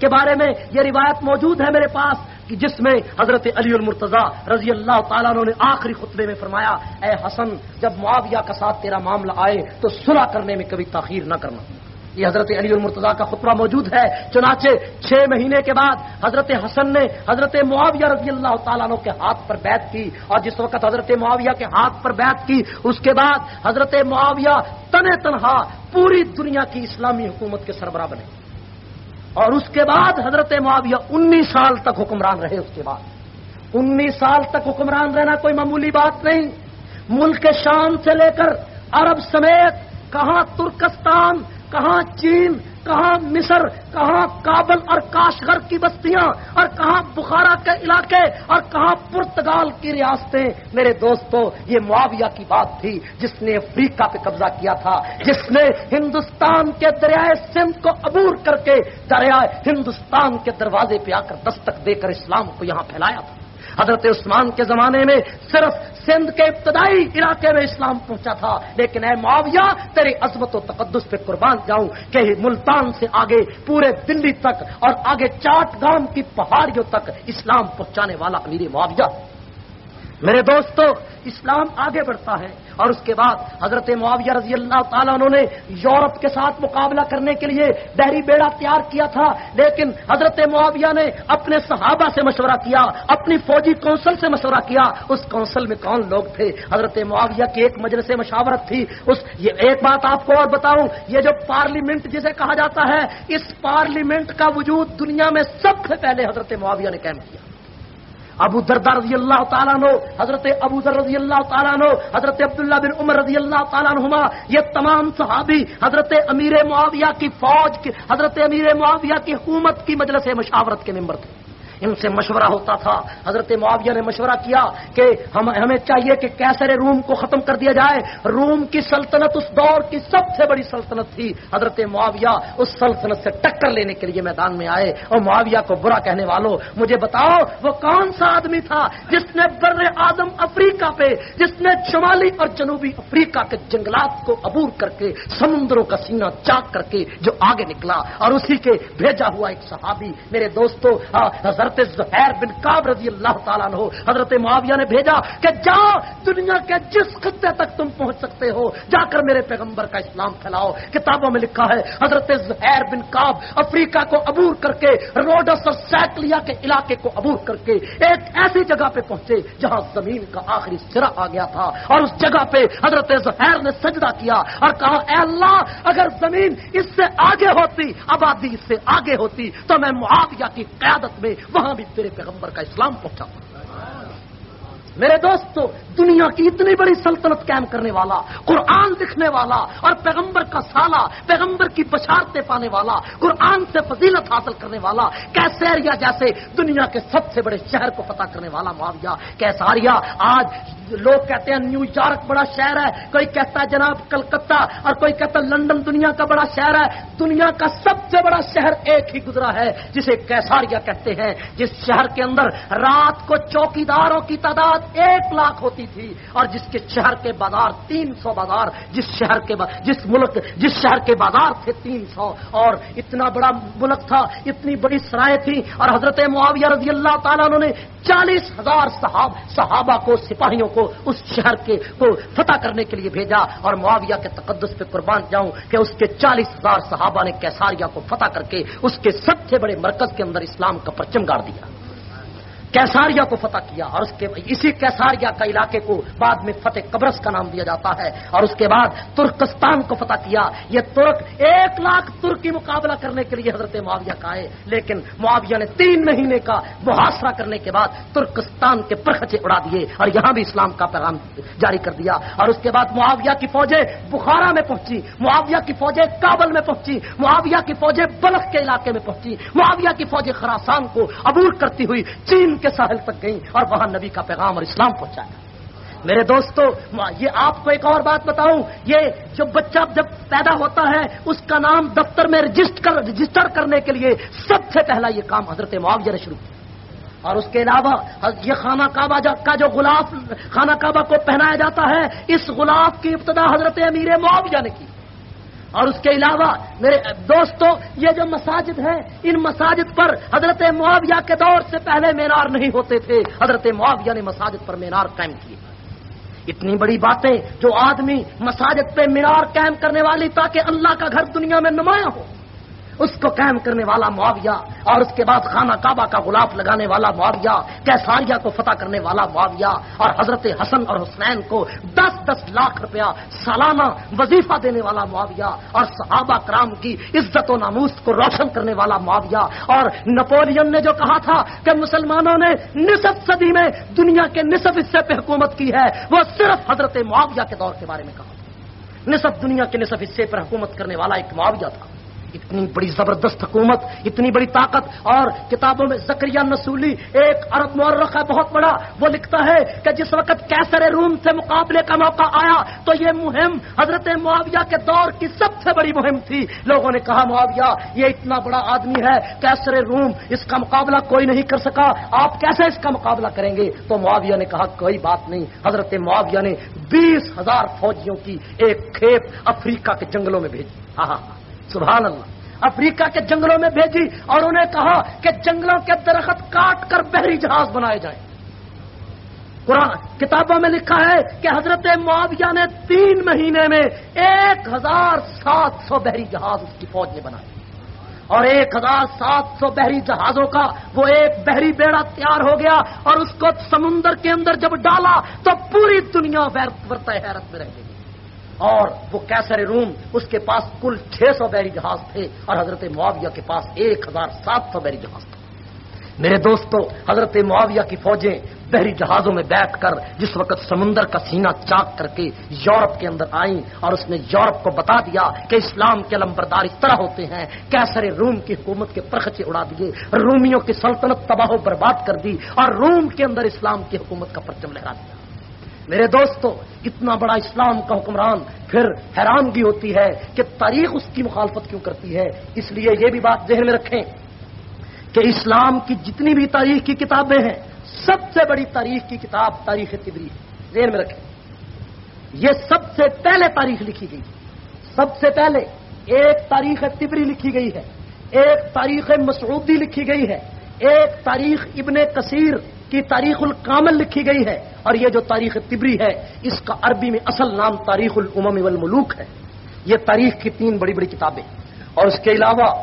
کے بارے میں یہ روایت موجود ہے میرے پاس کہ جس میں حضرت علی المرتضی رضی اللہ تعالیٰ نے آخری خطبے میں فرمایا، اے حسن، جب معاویہ کا ساتھ تیرا معاملہ آئے تو صلح کرنے میں کبھی تاخیر نہ کرنا. یہ حضرت علی المرتضی کا خطبہ موجود ہے، چنانچہ چھ مہینے کے بعد حضرت حسن نے حضرت معاویہ رضی اللہ تعالیٰ عنہ کے ہاتھ پر بیت کی اور جس وقت حضرت معاویہ کے ہاتھ پر بیت کی، اس کے بعد حضرت معاویہ تن تنہا پوری دنیا کی اسلامی حکومت کے سربراہ بنے۔ اور اس کے بعد حضرت معاویہ انیس سال تک حکمران رہے اس کے بعد. انیس سال تک حکمران رہنا کوئی معمولی بات نہیں. ملک شام سے لے کر عرب سمیت کہاں ترکستان کہاں چین، کہاں مصر، کہاں کابل اور کاشغر کی بستیاں، اور کہاں بخارا کے علاقے، اور کہاں پرتگال کی ریاستیں۔ میرے دوستوں یہ معاویہ کی بات تھی، جس نے افریقہ پہ قبضہ کیا تھا، جس نے ہندوستان کے دریائے سندھ کو عبور کر کے دریائے ہندوستان کے دروازے پہ آ کر دستک دے کر اسلام کو یہاں پھیلایا تھا۔ حضرت عثمان کے زمانے میں صرف سندھ کے ابتدائی علاقے میں اسلام پہنچا تھا۔ لیکن اے معاویہ، تیری عظمت و تقدس پہ قربان جاؤں کہ ملتان سے آگے پورے دلی تک اور آگے چاٹ گام کی پہاڑیوں تک اسلام پہنچانے والا امیر معاویہ۔ میرے دوستو، اسلام آگے بڑھتا ہے اور اس کے بعد حضرت معاویہ رضی اللہ تعالیٰ انہوں نے یورپ کے ساتھ مقابلہ کرنے کے لیے بحری بیڑا تیار کیا تھا، لیکن حضرت معاویہ نے اپنے صحابہ سے مشورہ کیا، اپنی فوجی کونسل سے مشورہ کیا۔ اس کونسل میں کون لوگ تھے؟ حضرت معاویہ کی ایک مجلس مشاورت تھی۔ اس، یہ ایک بات آپ کو اور بتاؤں، یہ جو پارلیمنٹ جسے کہا جاتا ہے، اس پارلیمنٹ کا وجود دنیا میں سب سے پہلے حضرت معاویہ نے قائم کیا۔ ابو دردار رضی اللہ تعالیٰ نو حضرت ابو ذر رضی اللہ تعالیٰ نو حضرت عبداللہ بن عمر رضی اللہ تعالیٰ نما یہ تمام صحابی حضرت امیر معاویہ کی فوج کی، حضرت امیر معاویہ کی حکومت کی مجلس مشاورت کے ممبر تھے۔ ان سے مشورہ ہوتا تھا۔ حضرت معاویہ نے مشورہ کیا کہ ہم ہمیں چاہیے کہ کیسر روم کو ختم کر دیا جائے۔ روم کی سلطنت اس دور کی سب سے بڑی سلطنت تھی۔ حضرت معاویہ اس سلطنت سے ٹکر لینے کے لیے میدان میں آئے اور معاویہ کو برا کہنے والوں، مجھے بتاؤ وہ کون سا آدمی تھا جس نے بر آدم افریقہ پہ، جس نے شمالی اور جنوبی افریقہ کے جنگلات کو عبور کر کے، سمندروں کا سینہ چاک کر کے جو آگے نکلا اور اسی کے بھیجا ہوا ایک صحابی، میرے دوستوں حضرت حضرت زہیر بن کاب رضی اللہ تعالیٰ نے حضرت معاویہ نے بھیجا کہ جا دنیا کے جس خطے تک تم پہنچ سکتے ہو، جا کر میرے پیغمبر کا اسلام پھیلاؤ۔ کتابوں میں لکھا ہے، حضرت زہیر بن کاب افریقہ کو عبور کر کے، روڈس اور سیکلیا کے علاقے کو عبور کر کے ایک ایسی جگہ پہ پہنچے جہاں زمین کا آخری سرا آ گیا تھا۔ اور اس جگہ پہ حضرت زہیر نے سجدہ کیا اور کہا، اے اللہ، اگر زمین اس سے آگے ہوتی، آبادی اس سے آگے ہوتی، تو میں معاویہ کی قیادت میں وہاں بھی تیرے پیغمبر کا اسلام پہنچا۔ میرے دوستو دنیا کی اتنی بڑی سلطنت قائم کرنے والا، قرآن لکھنے والا اور پیغمبر کا سالہ، پیغمبر کی بشارتیں پانے والا، قرآن سے فضیلت حاصل کرنے والا کیسیریا جیسے دنیا کے سب سے بڑے شہر کو فتح کرنے والا معاویہ کیساریا آج لوگ کہتے ہیں نیو یارک بڑا شہر ہے، کوئی کہتا ہے جناب کلکتہ اور کوئی کہتا ہے لندن دنیا کا بڑا شہر ہے، دنیا کا سب سے بڑا شہر ایک ہی گزرا ہے، جسے کیساریا کہتے ہیں، جس شہر کے اندر رات کو چوکیداروں کی تعداد ایک لاکھ ہوتی تھی اور جس کے شہر کے بازار تین سو بازار، جس شہر کے جس ملک، جس شہر کے بازار تھے تین سو۔ اور اتنا بڑا ملک تھا، اتنی بڑی سرائے تھی۔ اور حضرت معاویہ رضی اللہ تعالیٰ نے چالیس ہزار صحاب، صحابہ کو، سپاہیوں کو اس شہر کے، کو فتح کرنے کے لیے بھیجا۔ اور معاویہ کے تقدس پہ قربان جاؤں کہ اس کے چالیس ہزار صحابہ نے کیساریا کو فتح کر کے اس کے سب سے بڑے مرکز کے اندر اسلام کا پرچم گاڑ دیا۔ کیساریا کو فتح کیا اور اس کے اسی کیساریا کا علاقے کو بعد میں فتح قبرس کا نام دیا جاتا ہے اور اس کے بعد ترکستان کو فتح کیا۔ یہ ترک ایک لاکھ ترکی مقابلہ کرنے کے لیے حضرت معاویہ کا آئے لیکن معاویہ نے تین مہینے کا محاصرہ کرنے کے بعد ترکستان کے پرخچے اڑا دیے اور یہاں بھی اسلام کا پیغام جاری کر دیا۔ اور اس کے بعد معاویہ کی فوجیں بخارا میں پہنچی، معاویہ کی فوجیں کابل میں پہنچی، معاویہ کی فوجیں بلخ کے علاقے میں پہنچی، معاویہ کی فوجیں خراسان کو عبور کرتی ہوئی چین کے ساحل تک گئیں اور وہاں نبی کا پیغام اور اسلام پہنچایا۔ میرے دوستو یہ آپ کو ایک اور بات بتاؤں۔ یہ جو بچہ جب پیدا ہوتا ہے، اس کا نام دفتر میں رجسٹر رجسٹر کرنے کے لیے سب سے پہلا یہ کام حضرت معاویہ نے شروع کیا۔ اور اس کے علاوہ یہ خانہ کعبہ کا جو غلاف، خانہ کعبہ کو پہنایا جاتا ہے، اس غلاف کی ابتدا حضرت امیر معاویہ نے کی۔ اور اس کے علاوہ میرے دوستوں یہ جو مساجد ہیں، ان مساجد پر حضرت معاویہ کے دور سے پہلے مینار نہیں ہوتے تھے۔ حضرت معاویہ نے مساجد پر مینار قائم کیے۔ اتنی بڑی باتیں جو آدمی مساجد پہ مینار قائم کرنے والی تاکہ اللہ کا گھر دنیا میں نمایاں ہو۔ اس کو قائم کرنے والا معاویہ اور اس کے بعد خانہ کعبہ کا غلاف لگانے والا معاویہ، کیساریہ کو فتح کرنے والا معاویہ اور حضرت حسن اور حسنین کو دس دس لاکھ روپیہ سالانہ وظیفہ دینے والا معاویہ اور صحابہ کرام کی عزت و ناموس کو روشن کرنے والا معاویہ اور نپولین نے جو کہا تھا کہ مسلمانوں نے نصف صدی میں دنیا کے نصف حصے پہ حکومت کی ہے، وہ صرف حضرت معاویہ کے دور کے بارے میں کہا نصف دنیا کے نصف حصے پر حکومت کرنے والا ایک معاویہ تھا۔ اتنی بڑی زبردست حکومت، اتنی بڑی طاقت، اور کتابوں میں زکریہ نسولی ایک عرب مورخ ہے بہت بڑا، وہ لکھتا ہے کہ جس وقت کیسر روم سے مقابلے کا موقع آیا، تو یہ مہم حضرت معاویہ کے دور کی سب سے بڑی مہم تھی۔ لوگوں نے کہا، معاویہ، یہ اتنا بڑا آدمی ہے کیسر روم اس کا مقابلہ کوئی نہیں کر سکا، آپ کیسے اس کا مقابلہ کریں گے؟ تو معاویہ نے کہا، کوئی بات نہیں، حضرت معاویہ نے بیس ہزار فوجیوں کی ایک کھیپ افریقہ کے جنگلوں میں بھیجی۔ ہاں ہاں۔, ہاں۔ سبحان اللہ۔ افریقہ کے جنگلوں میں بھیجی اور انہیں کہا کہ جنگلوں کے درخت کاٹ کر بحری جہاز بنائے جائیں۔ قرآن کتابوں میں لکھا ہے کہ حضرت معاویہ نے تین مہینے میں ایک ہزار سات سو بحری جہاز اس کی فوج نے بنائے۔ اور ایک ہزار سات سو بحری جہازوں کا وہ ایک بحری بیڑا تیار ہو گیا اور اس کو سمندر کے اندر جب ڈالا تو پوری دنیا ورت حیرت میں رہ گئی۔ اور وہ کیسر روم، اس کے پاس کل چھ سو بحری جہاز تھے اور حضرت معاویہ کے پاس ایک ہزار سات سو بحری جہاز تھے۔ میرے دوستو، حضرت معاویہ کی فوجیں بحری جہازوں میں بیٹھ کر جس وقت سمندر کا سینہ چاک کر کے یورپ کے اندر آئیں اور اس نے یورپ کو بتا دیا کہ اسلام کے لمبردار اس طرح ہوتے ہیں کیسر روم کی حکومت کے پرخچے اڑا دیے، رومیوں کی سلطنت تباہ و برباد کر دی اور روم کے اندر اسلام کی حکومت کا پرچم لہرا دیا۔ میرے دوستو، اتنا بڑا اسلام کا حکمران پھر حیرانگی ہوتی ہے کہ تاریخ اس کی مخالفت کیوں کرتی ہے؟ اس لیے یہ بھی بات ذہن میں رکھیں کہ اسلام کی جتنی بھی تاریخ کی کتابیں ہیں، سب سے بڑی تاریخ کی کتاب تاریخ تبری ذہن میں رکھیں۔ یہ سب سے پہلے تاریخ لکھی گئی۔ سب سے پہلے ایک تاریخ تبری لکھی گئی ہے۔ ایک تاریخ مسعودی لکھی گئی ہے۔ ایک تاریخ ابن کثیر کی تاریخ الکامل لکھی گئی ہے اور یہ جو تاریخ تبری ہے، اس کا عربی میں اصل نام تاریخ العمم والملوک ہے۔ یہ تاریخ کی تین بڑی بڑی کتابیں۔ اور اس کے علاوہ،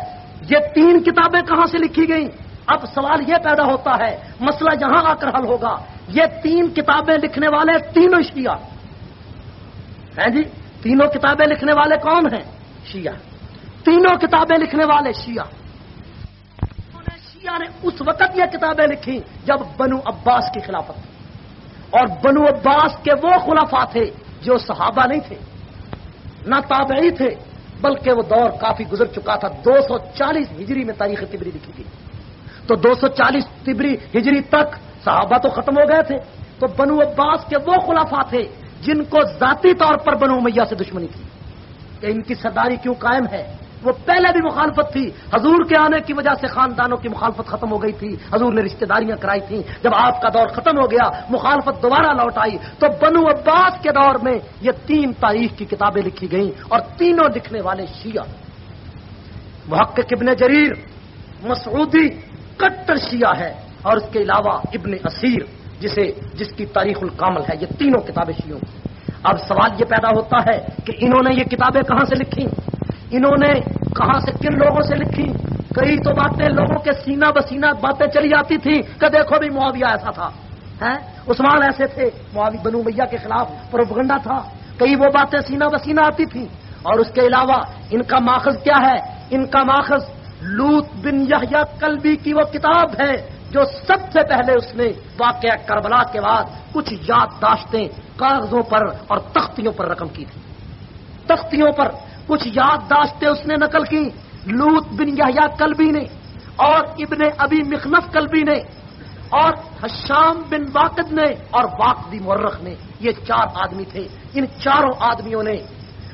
یہ تین کتابیں کہاں سے لکھی گئیں؟ اب سوال یہ پیدا ہوتا ہے، مسئلہ جہاں آ کر حل ہوگا۔ یہ تین کتابیں لکھنے والے تینوں شیعہ۔ ہیں جی تینوں کتابیں لکھنے والے کون ہیں؟ شیعہ۔ تینوں کتابیں لکھنے والے شیعہ۔ نے اس وقت یہ کتابیں لکھی جب بنو عباس کی خلافت تھی۔ اور بنو عباس کے وہ خلافہ تھے جو صحابہ نہیں تھے، نہ تابعی تھے، بلکہ وہ دور کافی گزر چکا تھا۔ دو سو چالیس ہجری میں تاریخ تبری لکھی تھی۔ تو دو سو چالیس تبری ہجری تک صحابہ تو ختم ہو گئے تھے۔ تو بنو عباس کے وہ خلافہ تھے جن کو ذاتی طور پر بنو میاں سے دشمنی تھی۔ کہ ان کی سرداری کیوں قائم ہے؟ وہ پہلے بھی مخالفت تھی۔ حضور کے آنے کی وجہ سے خاندانوں کی مخالفت ختم ہو گئی تھی۔ حضور نے رشتہ داریاں کرائی تھیں۔ جب آپ کا دور ختم ہو گیا، مخالفت دوبارہ لوٹ آئی، تو بنو عباس کے دور میں یہ تین تاریخ کی کتابیں لکھی گئیں اور تینوں لکھنے والے شیعہ۔ محقق ابن جریر، مسعودی کٹر شیعہ ہے اور اس کے علاوہ ابن اسیر، جسے جس کی تاریخ الکامل ہے۔ یہ تینوں کتابیں شیعوں کی۔ اب سوال یہ پیدا ہوتا ہے کہ انہوں نے یہ کتابیں کہاں سے لکھی انہوں نے کہاں سے کن لوگوں سے لکھی؟ کئی تو باتیں لوگوں کے سینہ بسینہ باتیں چلی جاتی تھیں کہ دیکھو بھی معاویہ ایسا تھا عثمان ایسے تھے، معاوی بنو میاں کے خلاف پروپگنڈا تھا، کئی وہ باتیں سینہ بسینہ آتی تھیں۔ اور اس کے علاوہ ان کا ماخذ کیا ہے؟ ان کا ماخذ لوت بن یا کلبی کی وہ کتاب ہے جو سب سے پہلے اس نے واقعہ کربلا کے بعد کچھ یادداشتیں کاغذوں پر اور تختیوں پر رقم کی تھی۔ تختیوں پر کچھ یادداشتیں اس نے نقل کی۔ لوت بن یا کلبی نے اور ابن ابی مخنف کلبی نے اور حشام بن واقد نے اور واقدی مرخ نے۔ یہ چار آدمی تھے۔ ان چاروں آدمیوں نے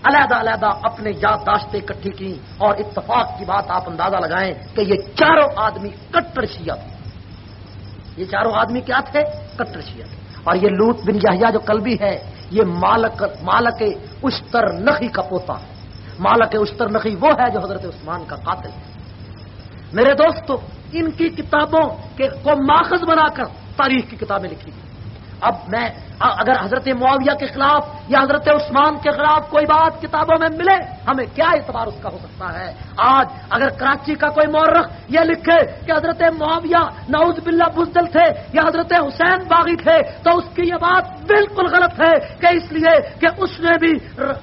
علیحدہ علیحدہ اپنے یادداشتیں اکٹھی کی اور اتفاق کی بات آپ اندازہ لگائیں کہ یہ چاروں آدمی کٹر شیعہ تھے۔ یہ چاروں آدمی کیا تھے؟ کٹر شیعہ تھے۔ اور یہ لوت بن یحییٰ جو کلبی ہے، یہ مالک مالک اشتر نخی کا پوتا ہے۔ مالک اشتر نقی وہ ہے جو حضرت عثمان کا قاتل ہے۔ میرے دوستو، ان کی کتابوں کے کو ماخذ بنا کر تاریخ کی کتابیں لکھی گئی۔ اب میں اگر حضرت معاویہ کے خلاف یا حضرت عثمان کے خلاف کوئی بات کتابوں میں ملے، ہمیں کیا اعتبار اس کا ہو سکتا ہے؟ آج اگر کراچی کا کوئی مورخ یہ لکھے کہ حضرت معاویہ نعوذ باللہ بزدل تھے یا حضرت حسین باغی تھے، تو اس کی یہ بات بالکل غلط ہے کہ اس لیے کہ اس نے بھی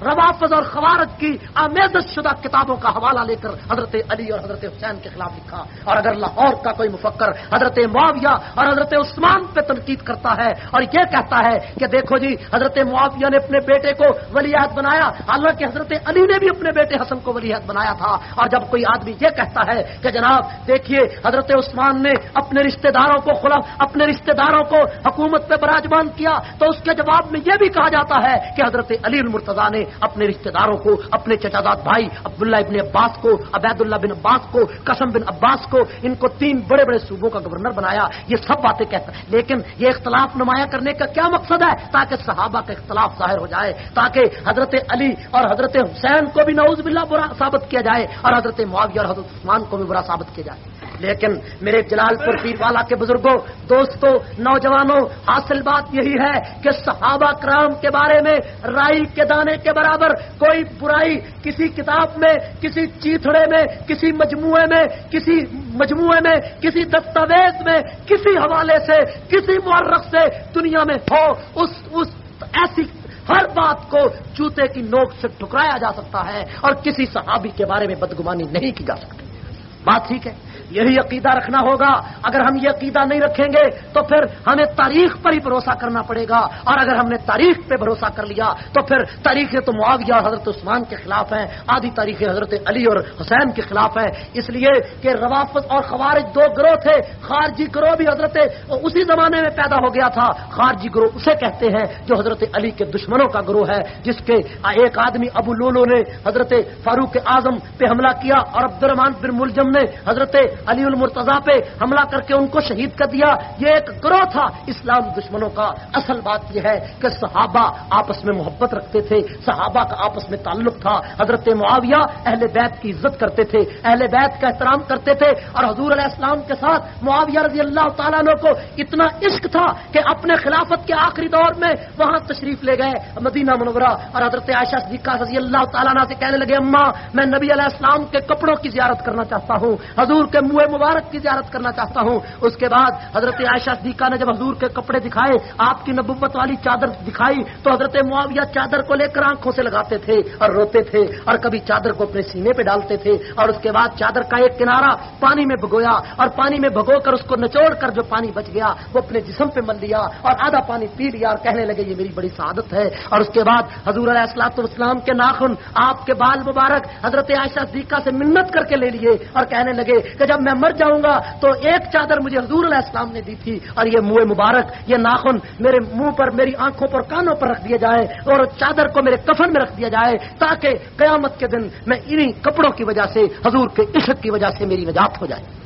روافظ اور خوارج کی آمیزش شدہ کتابوں کا حوالہ لے کر حضرت علی اور حضرت حسین کے خلاف لکھا۔ اور اگر لاہور کا کوئی مفکر حضرت معاویہ اور حضرت عثمان پہ تنقید کرتا ہے اور یہ کہتا ہے کہ دیکھو جی حضرت معاویہ نے اپنے بیٹے کو ولیعت بنایا۔ حالانکہ حضرت علی نے بھی اپنے بیٹے حسن کو ولیعت بنایا تھا۔ اور جب کوئی آدمی یہ کہتا ہے کہ جناب، دیکھیے، حضرت عثمان نے اپنے رشتہ داروں کو خلاف اپنے رشتہ داروں کو حکومت پہ براجمان کیا، تو اس کے جواب میں یہ بھی کہا جاتا ہے کہ حضرت علی المرتضی نے اپنے رشتہ داروں کو، اپنے چچاداد بھائی عبداللہ ابن عباس کو عبید اللہ بن عباس کو، قسم بن عباس کو، ان کو تین بڑے بڑے صوبوں کا گورنر بنایا۔ یہ سب باتیں کہتا ہے۔ لیکن یہ اختلاف نمایاں کرنے کا کیا مقصد ہے تاکہ صحابہ کا اختلاف ظاہر ہو جائے، تاکہ حضرت علی اور حضرت حسین کو بھی نعوذ باللہ برا ثابت کیا جائے اور حضرت معاویہ اور حضرت عثمان کو بھی برا ثابت کیا جائے۔ لیکن میرے جلال پور پیر والا کے بزرگوں، دوستوں، نوجوانوں، حاصل بات یہی ہے کہ صحابہ کرام کے بارے میں رائی کے دانے کے برابر کوئی برائی کسی کتاب میں، کسی چیتڑے میں، کسی مجموعے میں، کسی مجموعے میں، کسی دستاویز میں، کسی حوالے سے، کسی معرف سے دنیا میں ہو، اس اس ایسی ہر بات کو جوتے کی نوک سے ٹکرایا جا سکتا ہے اور کسی صحابی کے بارے میں بدگمانی نہیں کی جا سکتی۔ بات ٹھیک ہے، یہی عقیدہ رکھنا ہوگا۔ اگر ہم یہ عقیدہ نہیں رکھیں گے تو پھر ہمیں تاریخ پر ہی بھروسہ کرنا پڑے گا۔ اور اگر ہم نے تاریخ پہ بھروسہ کر لیا تو پھر تاریخ تو معاویہ اور حضرت عثمان کے خلاف ہیں، آدھی تاریخ حضرت علی اور حسین کے خلاف ہے اس لیے کہ روافت اور خوارج دو گروہ تھے۔ خارجی گروہ بھی حضرت اسی زمانے میں پیدا ہو گیا تھا۔ خارجی گروہ اسے کہتے ہیں جو حضرت علی کے دشمنوں کا گروہ ہے، جس کے ایک آدمی ابو لولو نے حضرت فاروق اعظم پہ حملہ کیا اور عبد الرحمان بن ملجم نے حضرت علی المرتضی پہ حملہ کر کے ان کو شہید کر دیا، یہ ایک گروہ تھا اسلام دشمنوں کا۔ اصل بات یہ ہے کہ صحابہ آپس میں محبت رکھتے تھے، صحابہ کا آپس میں تعلق تھا۔ حضرت معاویہ اہل بیت کی عزت کرتے تھے، اہل بیت کا احترام کرتے تھے۔ اور حضور علیہ السلام کے ساتھ معاویہ رضی اللہ تعالیٰ عنہ کو اتنا عشق تھا کہ اپنے خلافت کے آخری دور میں وہاں تشریف لے گئے مدینہ منورہ۔ اور حضرت عائشہ صدیقہ رضی اللہ تعالیٰ عنہ سے کہنے لگے اما میں نبی علیہ السلام کے کپڑوں کی زیارت کرنا چاہتا ہوں۔ ہوں۔ حضور کے منہ مبارک کی زیارت کرنا چاہتا ہوں۔ اس کے بعد حضرت عائشہ صدیقہ نے جب حضور کے کپڑے دکھائے، آپ کی نبوت والی چادر دکھائی، تو حضرت معاویہ چادر کو لے کر آنکھوں سے لگاتے تھے اور روتے تھے اور کبھی چادر کو اپنے سینے پہ ڈالتے تھے اور اس کے بعد چادر کا ایک کنارا پانی میں بھگویا اور پانی میں بھگو کر اس کو نچوڑ کر جو پانی بچ گیا، وہ اپنے جسم پہ مل لیا اور آدھا پانی پی لیا اور کہنے لگے، یہ میری بڑی سعادت ہے۔ اور اس کے بعد حضور علیہ السلاط اسلام کے ناخن، آپ کے بال مبارک حضرت عائشہ صدیقہ سے منت کر کے لے لیے اور کہنے لگے کہ جب میں مر جاؤں گا تو ایک چادر مجھے حضور علیہ السلام نے دی تھی اور یہ منہ مبارک، یہ ناخن میرے منہ پر، میری آنکھوں پر، کانوں پر رکھ دیا جائے اور چادر کو میرے کفن میں رکھ دیا جائے تاکہ قیامت کے دن میں انہی کپڑوں کی وجہ سے، حضور کے عشق کی وجہ سے میری نجات ہو جائے۔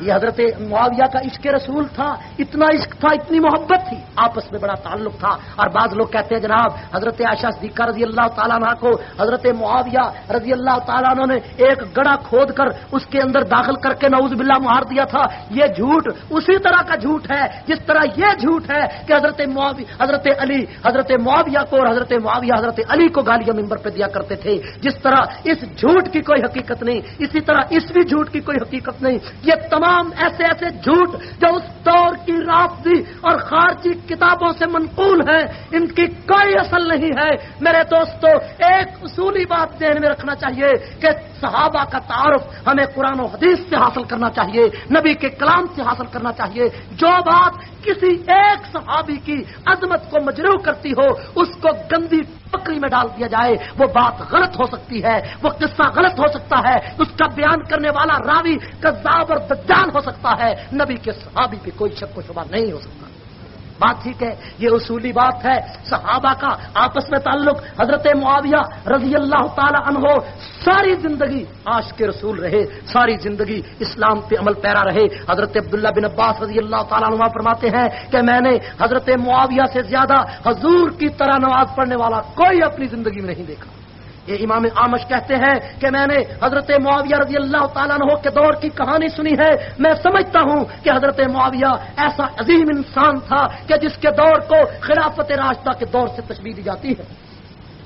یہ حضرت معاویہ کا عشق رسول تھا، اتنا عشق تھا، اتنی محبت تھی، آپس میں بڑا تعلق تھا۔ اور بعض لوگ کہتے ہیں جناب، حضرت عائشہ صدیقہ رضی اللہ تعالیٰ عنہ کو حضرت معاویہ رضی اللہ تعالیٰ عنہ نے ایک گڑا کھود کر اس کے اندر داخل کر کے نعوذ باللہ مار دیا تھا۔ یہ جھوٹ اسی طرح کا جھوٹ ہے، جس طرح یہ جھوٹ ہے کہ حضرت معاویہ حضرت علی، حضرت معاویہ کو اور حضرت معاویہ، حضرت علی کو گالیاں ممبر پہ دیا کرتے تھے۔ جس طرح اس جھوٹ کی کوئی حقیقت نہیں، اسی طرح اس بھی جھوٹ کی کوئی حقیقت نہیں۔ یہ تمام تمام ایسے ایسے جھوٹ جو اس دور کی رابطی اور خارجی کتابوں سے منقول ہیں، ان کی کوئی اصل نہیں ہے۔ میرے دوستو، ایک اصولی بات ذہن میں رکھنا چاہیے کہ صحابہ کا تعارف ہمیں قرآن و حدیث سے حاصل کرنا چاہیے، نبی کے کلام سے حاصل کرنا چاہیے۔ جو بات کسی ایک صحابی کی عظمت کو مجروح کرتی ہو، اس کو گندی بکری میں ڈال دیا جائے، وہ بات غلط ہو سکتی ہے، وہ قصہ غلط ہو سکتا ہے، اس کا بیان کرنے والا راوی کذاب اور دجال ہو سکتا ہے، نبی کے صحابی پہ کوئی شک و شبہ نہیں ہو سکتا۔ بات ٹھیک ہے، یہ اصولی بات ہے۔ صحابہ کا آپس میں تعلق حضرت معاویہ رضی اللہ تعالی عنہ ساری زندگی آش کے رسول رہے، ساری زندگی اسلام پہ عمل پیرا رہے۔ حضرت عبداللہ بن عباس رضی اللہ تعالیٰ عنہ فرماتے ہیں کہ میں نے حضرت معاویہ سے زیادہ حضور کی طرح نماز پڑھنے والا کوئی اپنی زندگی میں نہیں دیکھا۔ یہ امام آمش کہتے ہیں کہ میں نے حضرت معاویہ رضی اللہ تعالیٰ عنہ کے دور کی کہانی سنی ہے۔ میں سمجھتا ہوں کہ حضرت معاویہ ایسا عظیم انسان تھا کہ جس کے دور کو خلافت راستہ کے دور سے تشبیح دی جاتی ہے۔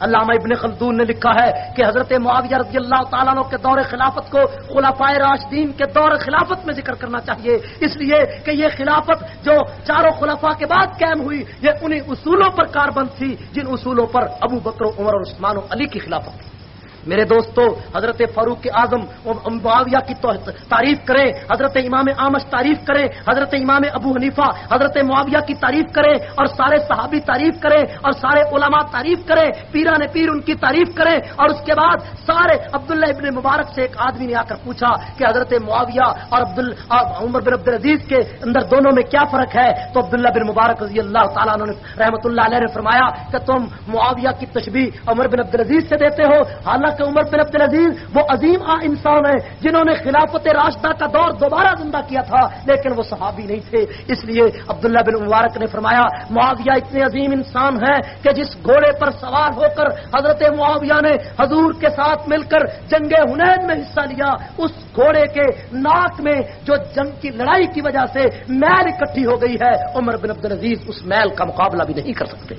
علامہ ابن خلدون نے لکھا ہے کہ حضرت معاویہ رضی اللہ تعالیٰ کے دور خلافت کو خلافائے راشدین کے دور خلافت میں ذکر کرنا چاہیے۔ اس لیے کہ یہ خلافت جو چاروں خلافہ کے بعد قائم ہوئی، یہ انہیں اصولوں پر کاربند تھی، جن اصولوں پر ابو بکر، عمر اور عثمان و علی کی خلافت۔ تھی میرے دوستو، حضرت فاروق اعظم معاویہ کی تعریف کریں، حضرت امام آمش تعریف کریں، حضرت امام ابو حنیفہ، حضرت معاویہ کی تعریف کریں اور سارے صحابی تعریف کریں اور سارے علماء تعریف کریں، پیران پیر ان کی تعریف کریں اور اس کے بعد سارے عبداللہ ابن مبارک سے ایک آدمی نے آ کر پوچھا کہ حضرت معاویہ اور عبد عمر بن عبد العزیز کے اندر دونوں میں کیا فرق ہے؟ تو عبداللہ بن مبارک رضی اللہ تعالیٰ نے رحمۃ اللہ علیہ نے فرمایا کہ تم معاویہ کی تشبیح عمر بن عبد العزیز سے دیتے ہو، حالانکہ کہ عمر بن عبد العزیز وہ عظیم آ انسان ہے جنہوں نے خلافت راشدہ کا دور دوبارہ زندہ کیا تھا، لیکن وہ صحابی نہیں تھے۔ اس لیے عبداللہ بن مبارک نے فرمایا، معاویہ اتنے عظیم انسان ہیں کہ جس گھوڑے پر سوار ہو کر حضرت معاویہ نے حضور کے ساتھ مل کر جنگ ہنین میں حصہ لیا، اس گھوڑے کے ناک میں جو جنگ کی لڑائی کی وجہ سے میل اکٹھی ہو گئی ہے، عمر بن عبد العزیز اس میل کا مقابلہ بھی نہیں کر سکتے۔